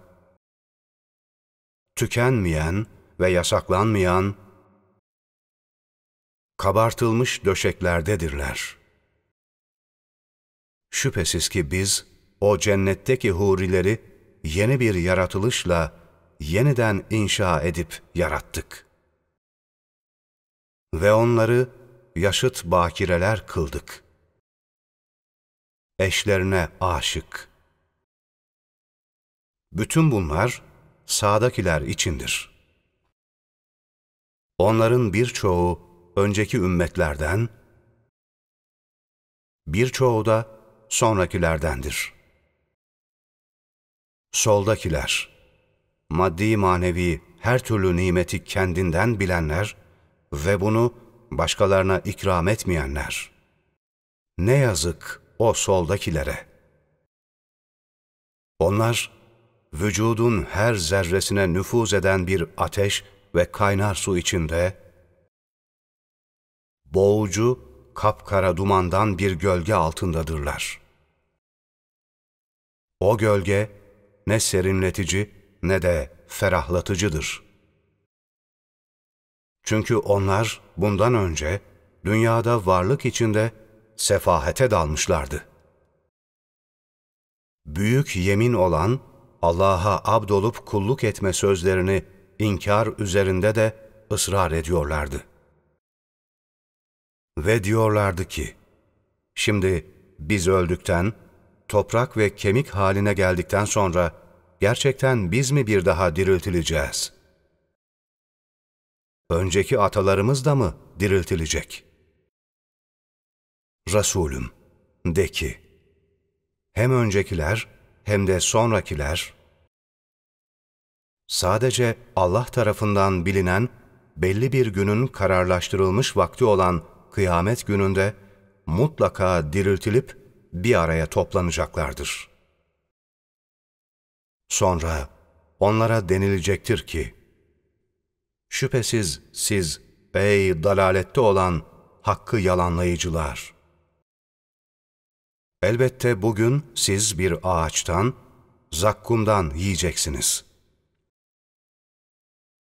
tükenmeyen ve yasaklanmayan, kabartılmış döşeklerdedirler. Şüphesiz ki biz, o cennetteki hurileri, yeni bir yaratılışla yeniden inşa edip yarattık. Ve onları yaşıt bakireler kıldık. Eşlerine aşık. Bütün bunlar sağdakiler içindir. Onların birçoğu önceki ümmetlerden, birçoğu da sonrakilerdendir.'' Soldakiler, maddi manevi her türlü nimeti kendinden bilenler ve bunu başkalarına ikram etmeyenler. Ne yazık o soldakilere. Onlar, vücudun her zerresine nüfuz eden bir ateş ve kaynar su içinde, boğucu, kapkara dumandan bir gölge altındadırlar. O gölge, ne serinletici ne de ferahlatıcıdır. Çünkü onlar bundan önce dünyada varlık içinde sefahete dalmışlardı. Büyük yemin olan Allah'a abdolup kulluk etme sözlerini inkar üzerinde de ısrar ediyorlardı. Ve diyorlardı ki, şimdi biz öldükten toprak ve kemik haline geldikten sonra gerçekten biz mi bir daha diriltileceğiz? Önceki atalarımız da mı diriltilecek? Resulüm, de ki, hem öncekiler hem de sonrakiler, sadece Allah tarafından bilinen belli bir günün kararlaştırılmış vakti olan kıyamet gününde mutlaka diriltilip bir araya toplanacaklardır. Sonra onlara denilecektir ki, Şüphesiz siz ey dalalette olan hakkı yalanlayıcılar! Elbette bugün siz bir ağaçtan, zakkumdan yiyeceksiniz.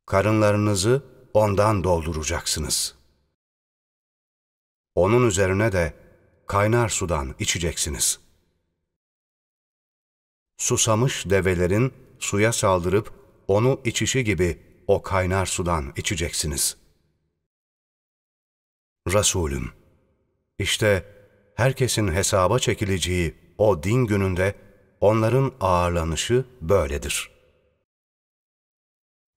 Karınlarınızı ondan dolduracaksınız. Onun üzerine de kaynar sudan içeceksiniz. Susamış develerin suya saldırıp onu içişi gibi o kaynar sudan içeceksiniz. Resulüm, işte herkesin hesaba çekileceği o din gününde onların ağırlanışı böyledir.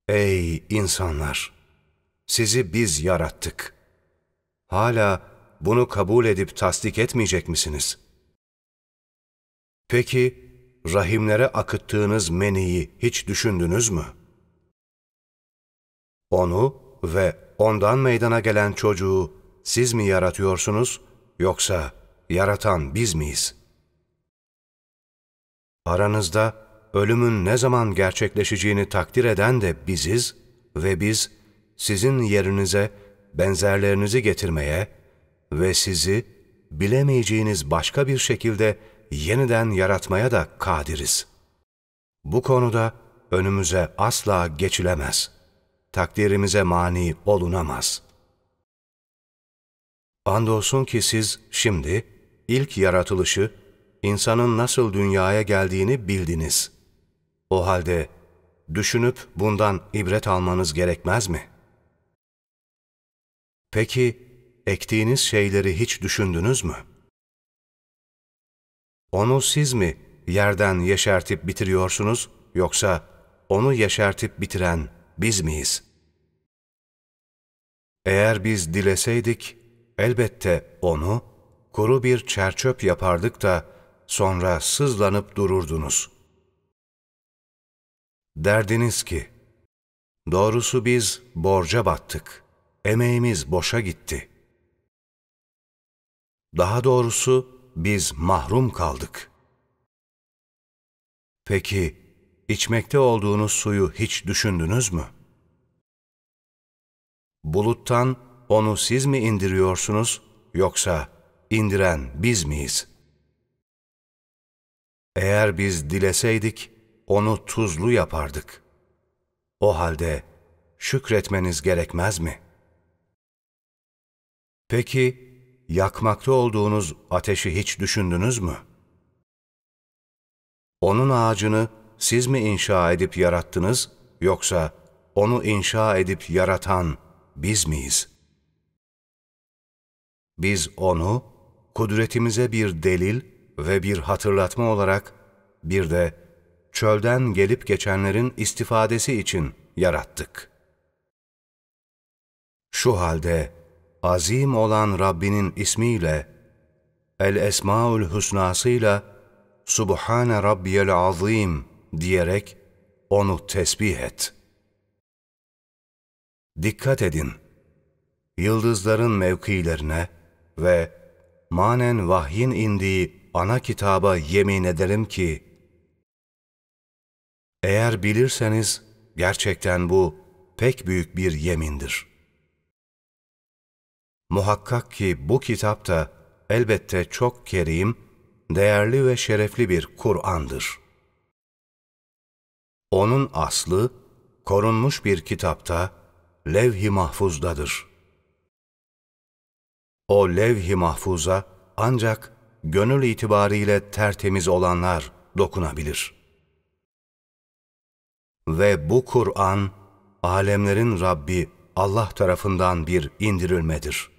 Ey insanlar! Sizi biz yarattık. Hala bunu kabul edip tasdik etmeyecek misiniz? Peki, rahimlere akıttığınız meniyi hiç düşündünüz mü? Onu ve ondan meydana gelen çocuğu siz mi yaratıyorsunuz, yoksa yaratan biz miyiz? Aranızda ölümün ne zaman gerçekleşeceğini takdir eden de biziz ve biz sizin yerinize benzerlerinizi getirmeye ve sizi bilemeyeceğiniz başka bir şekilde yeniden yaratmaya da kadiriz. Bu konuda önümüze asla geçilemez. Takdirimize mani olunamaz. Andolsun ki siz şimdi ilk yaratılışı, insanın nasıl dünyaya geldiğini bildiniz. O halde düşünüp bundan ibret almanız gerekmez mi? Peki, ektiğiniz şeyleri hiç düşündünüz mü? Onu siz mi yerden yeşertip bitiriyorsunuz, yoksa onu yeşertip bitiren biz miyiz? Eğer biz dileseydik, elbette onu kuru bir çerçöp yapardık da sonra sızlanıp dururdunuz. Derdiniz ki, doğrusu biz borca battık, emeğimiz boşa gitti. Daha doğrusu biz mahrum kaldık. Peki, içmekte olduğunuz suyu hiç düşündünüz mü? Buluttan onu siz mi indiriyorsunuz, yoksa indiren biz miyiz? Eğer biz dileseydik, onu tuzlu yapardık. O halde şükretmeniz gerekmez mi? Peki, yakmakta olduğunuz ateşi hiç düşündünüz mü? Onun ağacını siz mi inşa edip yarattınız, yoksa onu inşa edip yaratan biz miyiz? Biz onu kudretimize bir delil ve bir hatırlatma olarak bir de çölden gelip geçenlerin istifadesi için yarattık. Şu halde azim olan Rabbinin ismiyle, El-Esmaül Hüsnasıyla Subhane Rabbiyel Azim diyerek onu tesbih et. Dikkat edin! Yıldızların mevkilerine ve manen vahyin indiği ana kitaba yemin ederim ki, eğer bilirseniz gerçekten bu pek büyük bir yemindir. Muhakkak ki bu kitap da elbette çok kerim, değerli ve şerefli bir Kur'an'dır. Onun aslı, korunmuş bir kitapta, levh-i mahfuzdadır.'' O levh-i mahfuza ancak gönül itibariyle tertemiz olanlar dokunabilir. Ve bu Kur'an, alemlerin Rabbi Allah tarafından bir indirilmedir.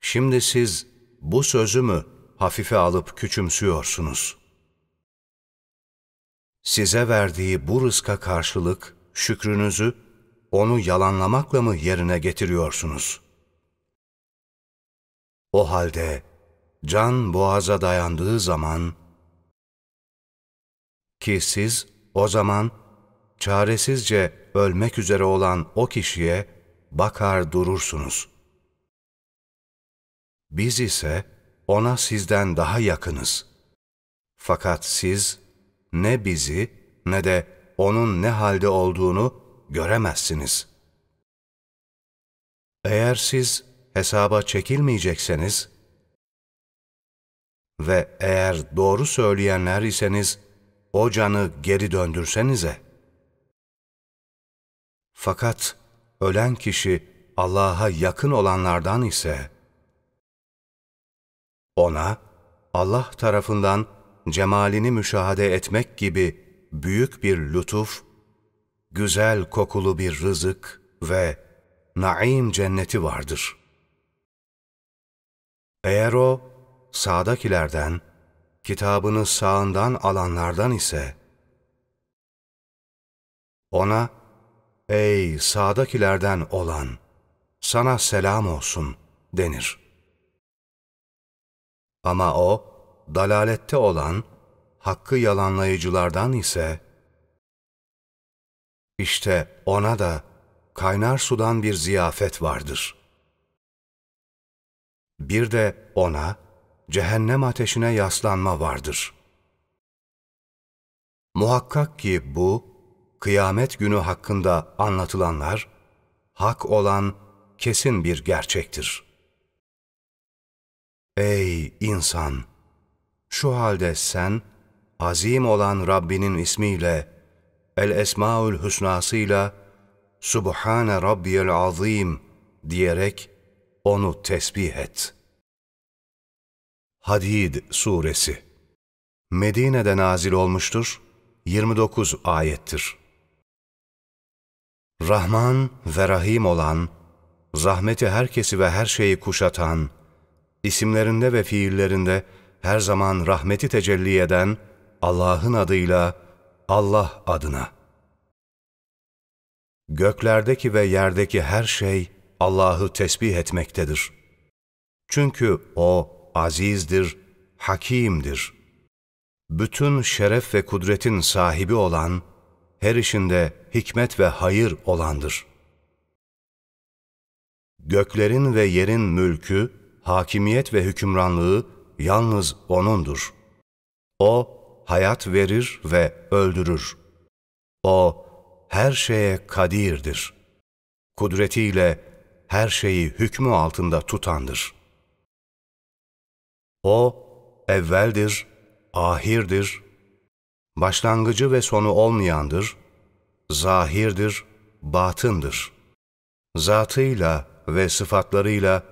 Şimdi siz bu sözü mü hafife alıp küçümsüyorsunuz? Size verdiği bu rızka karşılık şükrünüzü onu yalanlamakla mı yerine getiriyorsunuz?'' O halde can boğaza dayandığı zaman ki siz o zaman çaresizce ölmek üzere olan o kişiye bakar durursunuz. Biz ise ona sizden daha yakınız. Fakat siz ne bizi ne de onun ne halde olduğunu göremezsiniz. Eğer siz hesaba çekilmeyecekseniz ve eğer doğru söyleyenler iseniz o canı geri döndürsenize. Fakat ölen kişi Allah'a yakın olanlardan ise ona Allah tarafından cemalini müşahede etmek gibi büyük bir lütuf, güzel kokulu bir rızık ve naim cenneti vardır. Eğer o sağdakilerden, kitabını sağından alanlardan ise, ona, ''Ey sağdakilerden olan, sana selam olsun.'' denir. Ama o, dalalette olan, hakkı yalanlayıcılardan ise, işte ona da kaynar sudan bir ziyafet vardır. Bir de ona cehennem ateşine yaslanma vardır. Muhakkak ki bu, kıyamet günü hakkında anlatılanlar, hak olan kesin bir gerçektir. Ey insan! Şu halde sen, azim olan Rabbinin ismiyle, El-Esmaül Hüsnasıyla, Subhane Rabbiyel Azim diyerek onu tesbih et. Hadid Suresi Medine'de nazil olmuştur, 29 ayettir. Rahman ve Rahim olan, rahmeti herkesi ve her şeyi kuşatan, isimlerinde ve fiillerinde her zaman rahmeti tecelli eden Allah'ın adıyla, Allah adına. Göklerdeki ve yerdeki her şey Allah'ı tesbih etmektedir. Çünkü O azizdir, hakimdir. Bütün şeref ve kudretin sahibi olan, her işinde hikmet ve hayır olandır. Göklerin ve yerin mülkü, hakimiyet ve hükümranlığı yalnız O'nundur. O, hayat verir ve öldürür. O, her şeye kadirdir. Kudretiyle her şeyi hükmü altında tutandır. O, evveldir, ahirdir, başlangıcı ve sonu olmayandır, zahirdir, batındır. Zatıyla ve sıfatlarıyla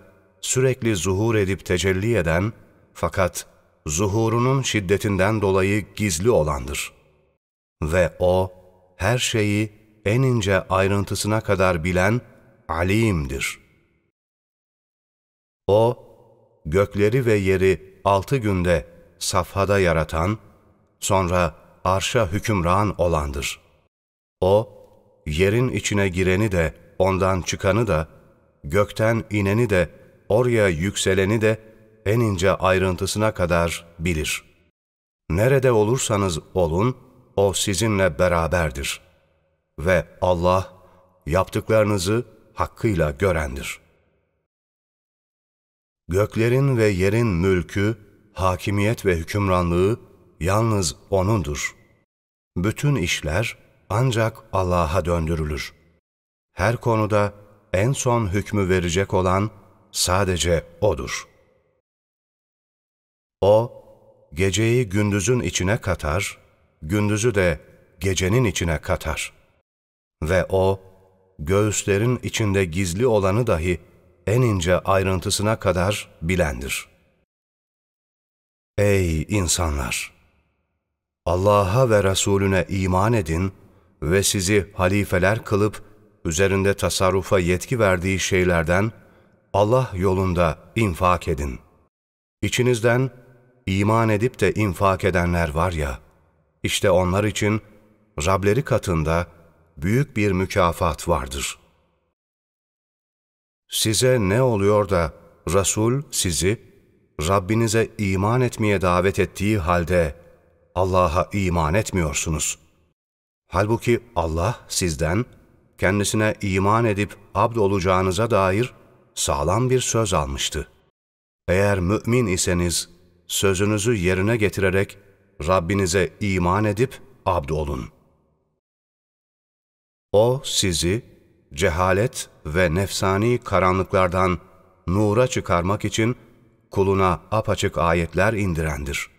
sürekli zuhur edip tecelli eden, fakat zuhurunun şiddetinden dolayı gizli olandır. Ve O, her şeyi en ince ayrıntısına kadar bilen alimdir. O, gökleri ve yeri altı günde safhada yaratan, sonra arşa hükümran olandır. O, yerin içine gireni de, ondan çıkanı da, gökten ineni de, oraya yükseleni de en ince ayrıntısına kadar bilir. Nerede olursanız olun, O sizinle beraberdir. Ve Allah, yaptıklarınızı hakkıyla görendir. Göklerin ve yerin mülkü, hakimiyet ve hükümranlığı yalnız O'nundur. Bütün işler ancak Allah'a döndürülür. Her konuda en son hükmü verecek olan sadece O'dur. O, geceyi gündüzün içine katar, gündüzü de gecenin içine katar. Ve O, göğüslerin içinde gizli olanı dahi en ince ayrıntısına kadar bilendir. Ey insanlar! Allah'a ve Resulüne iman edin ve sizi halifeler kılıp üzerinde tasarrufa yetki verdiği şeylerden Allah yolunda infak edin. İçinizden iman edip de infak edenler var ya, işte onlar için Rableri katında büyük bir mükafat vardır. Size ne oluyor da Resul sizi Rabbinize iman etmeye davet ettiği halde Allah'a iman etmiyorsunuz. Halbuki Allah sizden kendisine iman edip abd olacağınıza dair sağlam bir söz almıştı. Eğer mümin iseniz sözünüzü yerine getirerek Rabbinize iman edip abd olun. O sizi cehalet ve nefsani karanlıklardan nura çıkarmak için kuluna apaçık ayetler indirendir.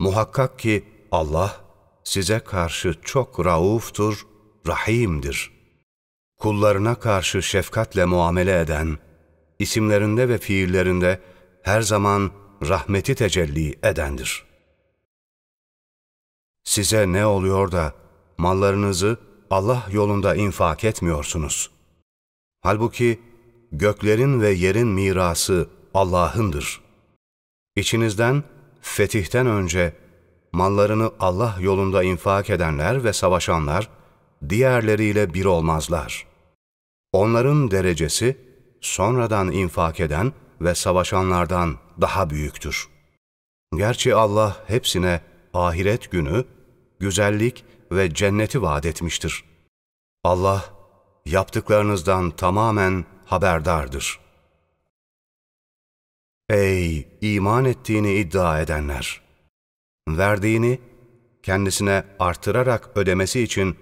Muhakkak ki Allah size karşı çok rauftur, rahimdir. Kullarına karşı şefkatle muamele eden, isimlerinde ve fiillerinde her zaman rahmeti tecelli edendir. Size ne oluyor da mallarınızı Allah yolunda infak etmiyorsunuz? Halbuki göklerin ve yerin mirası Allah'ındır. İçinizden fetihten önce mallarını Allah yolunda infak edenler ve savaşanlar diğerleriyle bir olmazlar. Onların derecesi sonradan infak eden ve savaşanlardan daha büyüktür. Gerçi Allah hepsine ahiret günü, güzellik ve cenneti vaat etmiştir. Allah yaptıklarınızdan tamamen haberdardır. Ey iman ettiğini iddia edenler! Verdiğini kendisine artırarak ödemesi için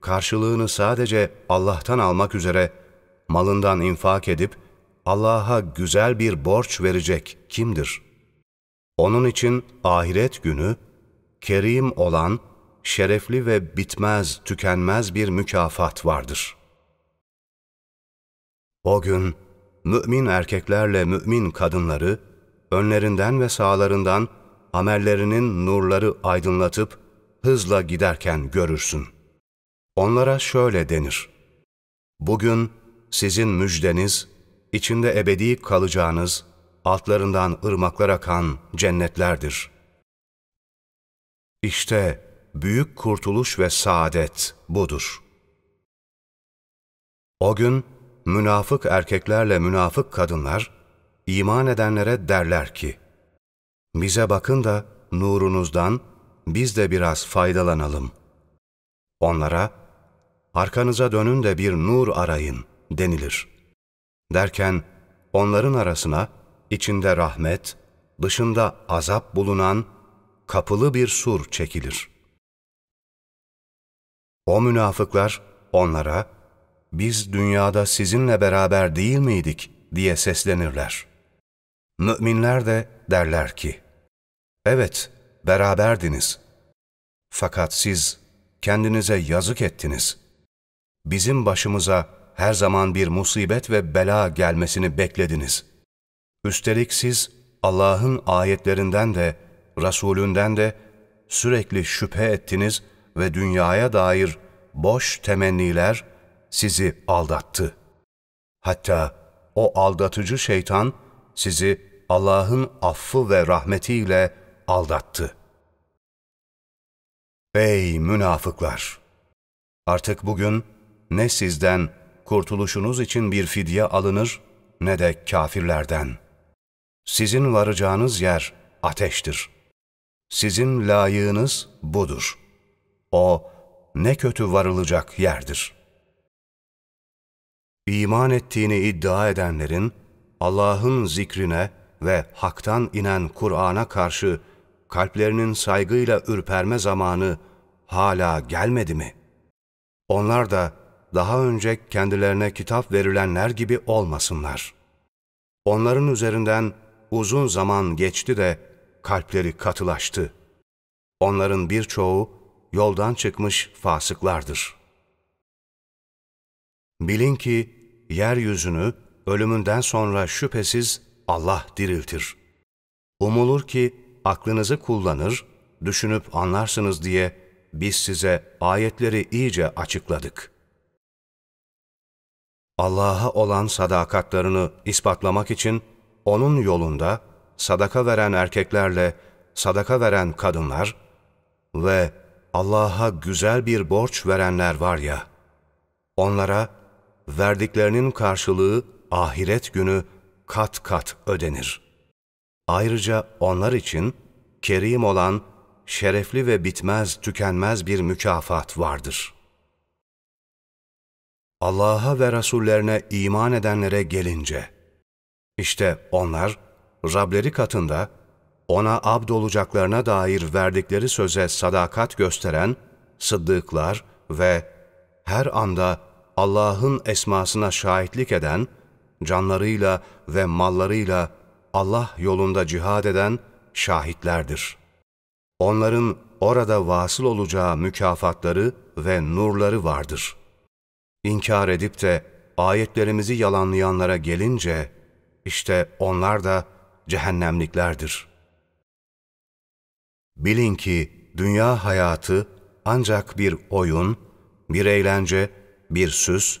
karşılığını sadece Allah'tan almak üzere malından infak edip Allah'a güzel bir borç verecek kimdir? Onun için ahiret günü kerim olan, şerefli ve bitmez, tükenmez bir mükafat vardır. O gün mümin erkeklerle mümin kadınları önlerinden ve sağlarından amellerinin nurları aydınlatıp hızla giderken görürsün. Onlara şöyle denir. Bugün sizin müjdeniz, içinde ebedi kalacağınız, altlarından ırmaklar akan cennetlerdir. İşte büyük kurtuluş ve saadet budur. O gün münafık erkeklerle münafık kadınlar iman edenlere derler ki, bize bakın da nurunuzdan biz de biraz faydalanalım. Onlara, arkanıza dönün de bir nur arayın denilir. Derken onların arasına içinde rahmet, dışında azap bulunan kapılı bir sur çekilir. O münafıklar onlara, biz dünyada sizinle beraber değil miydik diye seslenirler. Müminler de derler ki, evet beraberdiniz. Fakat siz kendinize yazık ettiniz. Bizim başımıza her zaman bir musibet ve bela gelmesini beklediniz. Üstelik siz Allah'ın ayetlerinden de, Resulünden de sürekli şüphe ettiniz ve dünyaya dair boş temenniler sizi aldattı. Hatta o aldatıcı şeytan sizi Allah'ın affı ve rahmetiyle aldattı. Ey münafıklar! Artık bugün ne sizden kurtuluşunuz için bir fidye alınır ne de kafirlerden. Sizin varacağınız yer ateştir. Sizin layığınız budur. O ne kötü varılacak yerdir. İman ettiğini iddia edenlerin Allah'ın zikrine ve haktan inen Kur'an'a karşı kalplerinin saygıyla ürperme zamanı hala gelmedi mi? Onlar da daha önce kendilerine kitap verilenler gibi olmasınlar. Onların üzerinden uzun zaman geçti de kalpleri katılaştı. Onların birçoğu yoldan çıkmış fasıklardır. Bilin ki yeryüzünü ölümünden sonra şüphesiz Allah diriltir. Umulur ki aklınızı kullanır, düşünüp anlarsınız diye biz size ayetleri iyice açıkladık. Allah'a olan sadakatlarını ispatlamak için O'nun yolunda sadaka veren erkeklerle sadaka veren kadınlar ve Allah'a güzel bir borç verenler var ya, onlara verdiklerinin karşılığı ahiret günü kat kat ödenir. Ayrıca onlar için kerim olan, şerefli ve bitmez, tükenmez bir mükafat vardır. Allah'a ve Resullerine iman edenlere gelince, işte onlar Rableri katında ona abd olacaklarına dair verdikleri söze sadakat gösteren sıddıklar ve her anda Allah'ın esmasına şahitlik eden, canlarıyla ve mallarıyla Allah yolunda cihad eden şahitlerdir. Onların orada vasıl olacağı mükafatları ve nurları vardır. İnkar edip de ayetlerimizi yalanlayanlara gelince, işte onlar da cehennemliklerdir. Bilin ki dünya hayatı ancak bir oyun, bir eğlence, bir süs,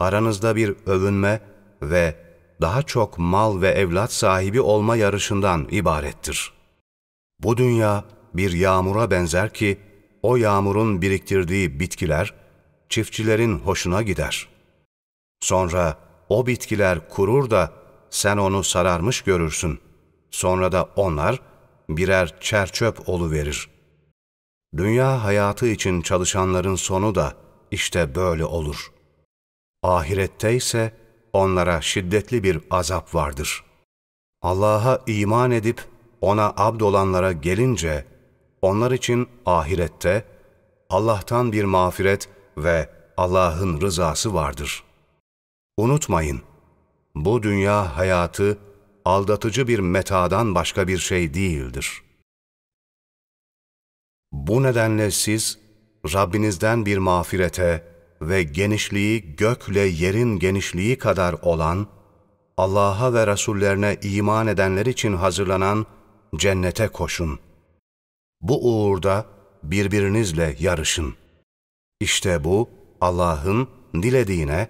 aranızda bir övünme ve daha çok mal ve evlat sahibi olma yarışından ibarettir. Bu dünya bir yağmura benzer ki, o yağmurun biriktirdiği bitkiler, çiftçilerin hoşuna gider. Sonra o bitkiler kurur da sen onu sararmış görürsün. Sonra da onlar birer çerçöp verir. Dünya hayatı için çalışanların sonu da işte böyle olur. Ahirette ise onlara şiddetli bir azap vardır. Allah'a iman edip ona abd olanlara gelince, onlar için ahirette Allah'tan bir mağfiret ve Allah'ın rızası vardır. Unutmayın, bu dünya hayatı aldatıcı bir metadan başka bir şey değildir. Bu nedenle siz Rabbinizden bir mağfirete ve genişliği gökle yerin genişliği kadar olan, Allah'a ve Resullerine iman edenler için hazırlanan cennete koşun. Bu uğurda birbirinizle yarışın. İşte bu Allah'ın dilediğine,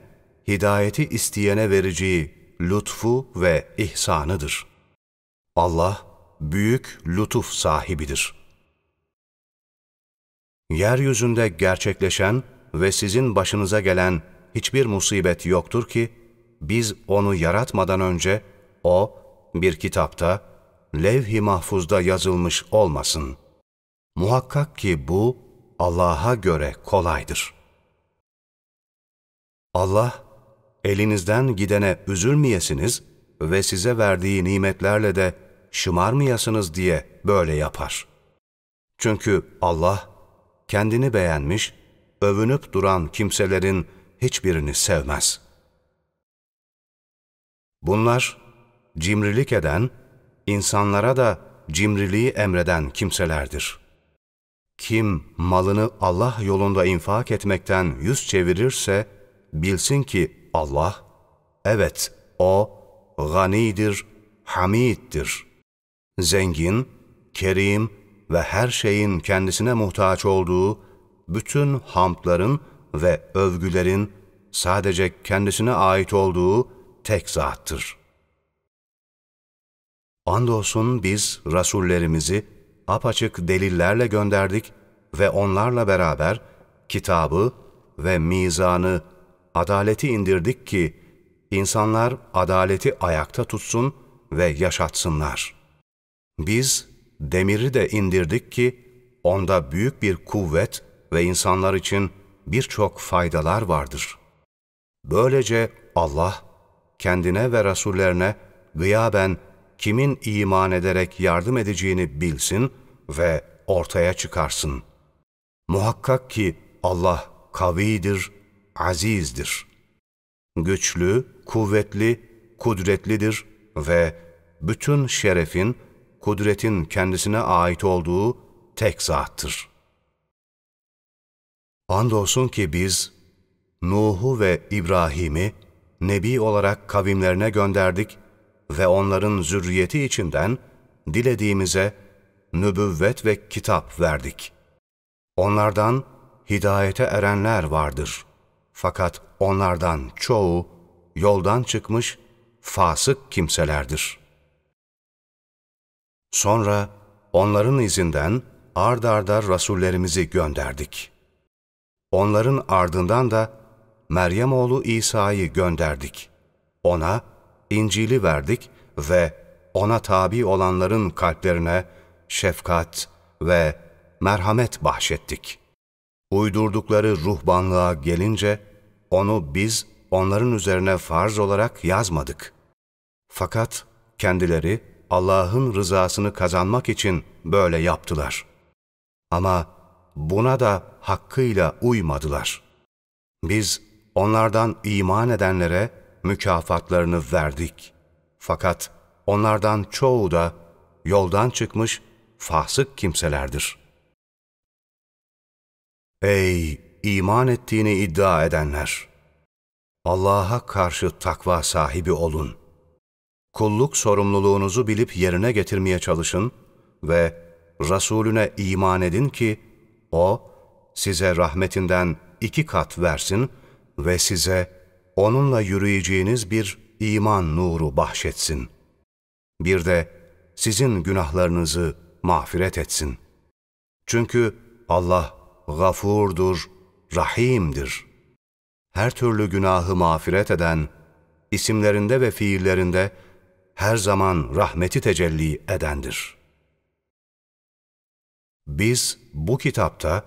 hidayeti isteyene vereceği lütfu ve ihsanıdır. Allah büyük lütuf sahibidir. Yeryüzünde gerçekleşen ve sizin başınıza gelen hiçbir musibet yoktur ki, biz onu yaratmadan önce o bir kitapta, levh-i mahfuzda yazılmış olmasın. Muhakkak ki bu Allah'a göre kolaydır. Allah, elinizden gidene üzülmeyesiniz ve size verdiği nimetlerle de şımarmayasınız diye böyle yapar. Çünkü Allah, kendini beğenmiş, övünüp duran kimselerin hiçbirini sevmez. Bunlar, cimrilik eden, insanlara da cimriliği emreden kimselerdir. Kim malını Allah yolunda infak etmekten yüz çevirirse, bilsin ki Allah, evet O, ganidir, hamiddir. Zengin, kerim ve her şeyin kendisine muhtaç olduğu, bütün hamdların ve övgülerin sadece kendisine ait olduğu tek zattır. Andolsun biz rasullerimizi apaçık delillerle gönderdik ve onlarla beraber kitabı ve mizanı, adaleti indirdik ki insanlar adaleti ayakta tutsun ve yaşatsınlar. Biz demiri de indirdik ki onda büyük bir kuvvet ve insanlar için birçok faydalar vardır. Böylece Allah kendine ve rasullerine gıyaben kimin iman ederek yardım edeceğini bilsin ve ortaya çıkarsın. Muhakkak ki Allah kavidir, azizdir. Güçlü, kuvvetli, kudretlidir ve bütün şerefin, kudretin kendisine ait olduğu tek zattır. Andolsun ki biz Nuh'u ve İbrahim'i Nebi olarak kavimlerine gönderdik ve onların zürriyeti içinden dilediğimize nübüvvet ve kitap verdik. Onlardan hidayete erenler vardır. Fakat onlardan çoğu yoldan çıkmış fasık kimselerdir. Sonra onların izinden ard arda rasullerimizi gönderdik. Onların ardından da Meryem oğlu İsa'yı gönderdik. Ona İncil'i verdik ve ona tabi olanların kalplerine şefkat ve merhamet bahşettik. Uydurdukları ruhbanlığa gelince onu biz onların üzerine farz olarak yazmadık. Fakat kendileri Allah'ın rızasını kazanmak için böyle yaptılar. Ama buna da hakkıyla uymadılar. Biz onlardan iman edenlere mükafatlarını verdik. Fakat onlardan çoğu da yoldan çıkmış fasık kimselerdir. Ey iman ettiğini iddia edenler! Allah'a karşı takva sahibi olun. Kulluk sorumluluğunuzu bilip yerine getirmeye çalışın ve Resulüne iman edin ki O size rahmetinden iki kat versin ve size onunla yürüyeceğiniz bir iman nuru bahşetsin. Bir de sizin günahlarınızı mağfiret etsin. Çünkü Allah gafurdur, rahimdir. Her türlü günahı mağfiret eden, isimlerinde ve fiillerinde her zaman rahmeti tecelli edendir. Biz bu kitapta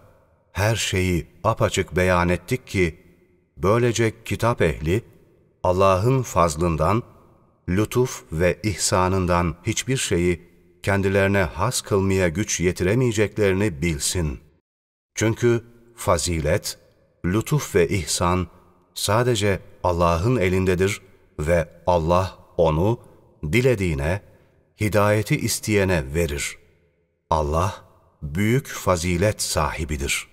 her şeyi apaçık beyan ettik ki, böylece kitap ehli, Allah'ın fazlından, lütuf ve ihsanından hiçbir şeyi kendilerine has kılmaya güç yetiremeyeceklerini bilsin. Çünkü fazilet, lütuf ve ihsan sadece Allah'ın elindedir ve Allah onu dilediğine, hidayeti isteyene verir. Allah büyük fazilet sahibidir.''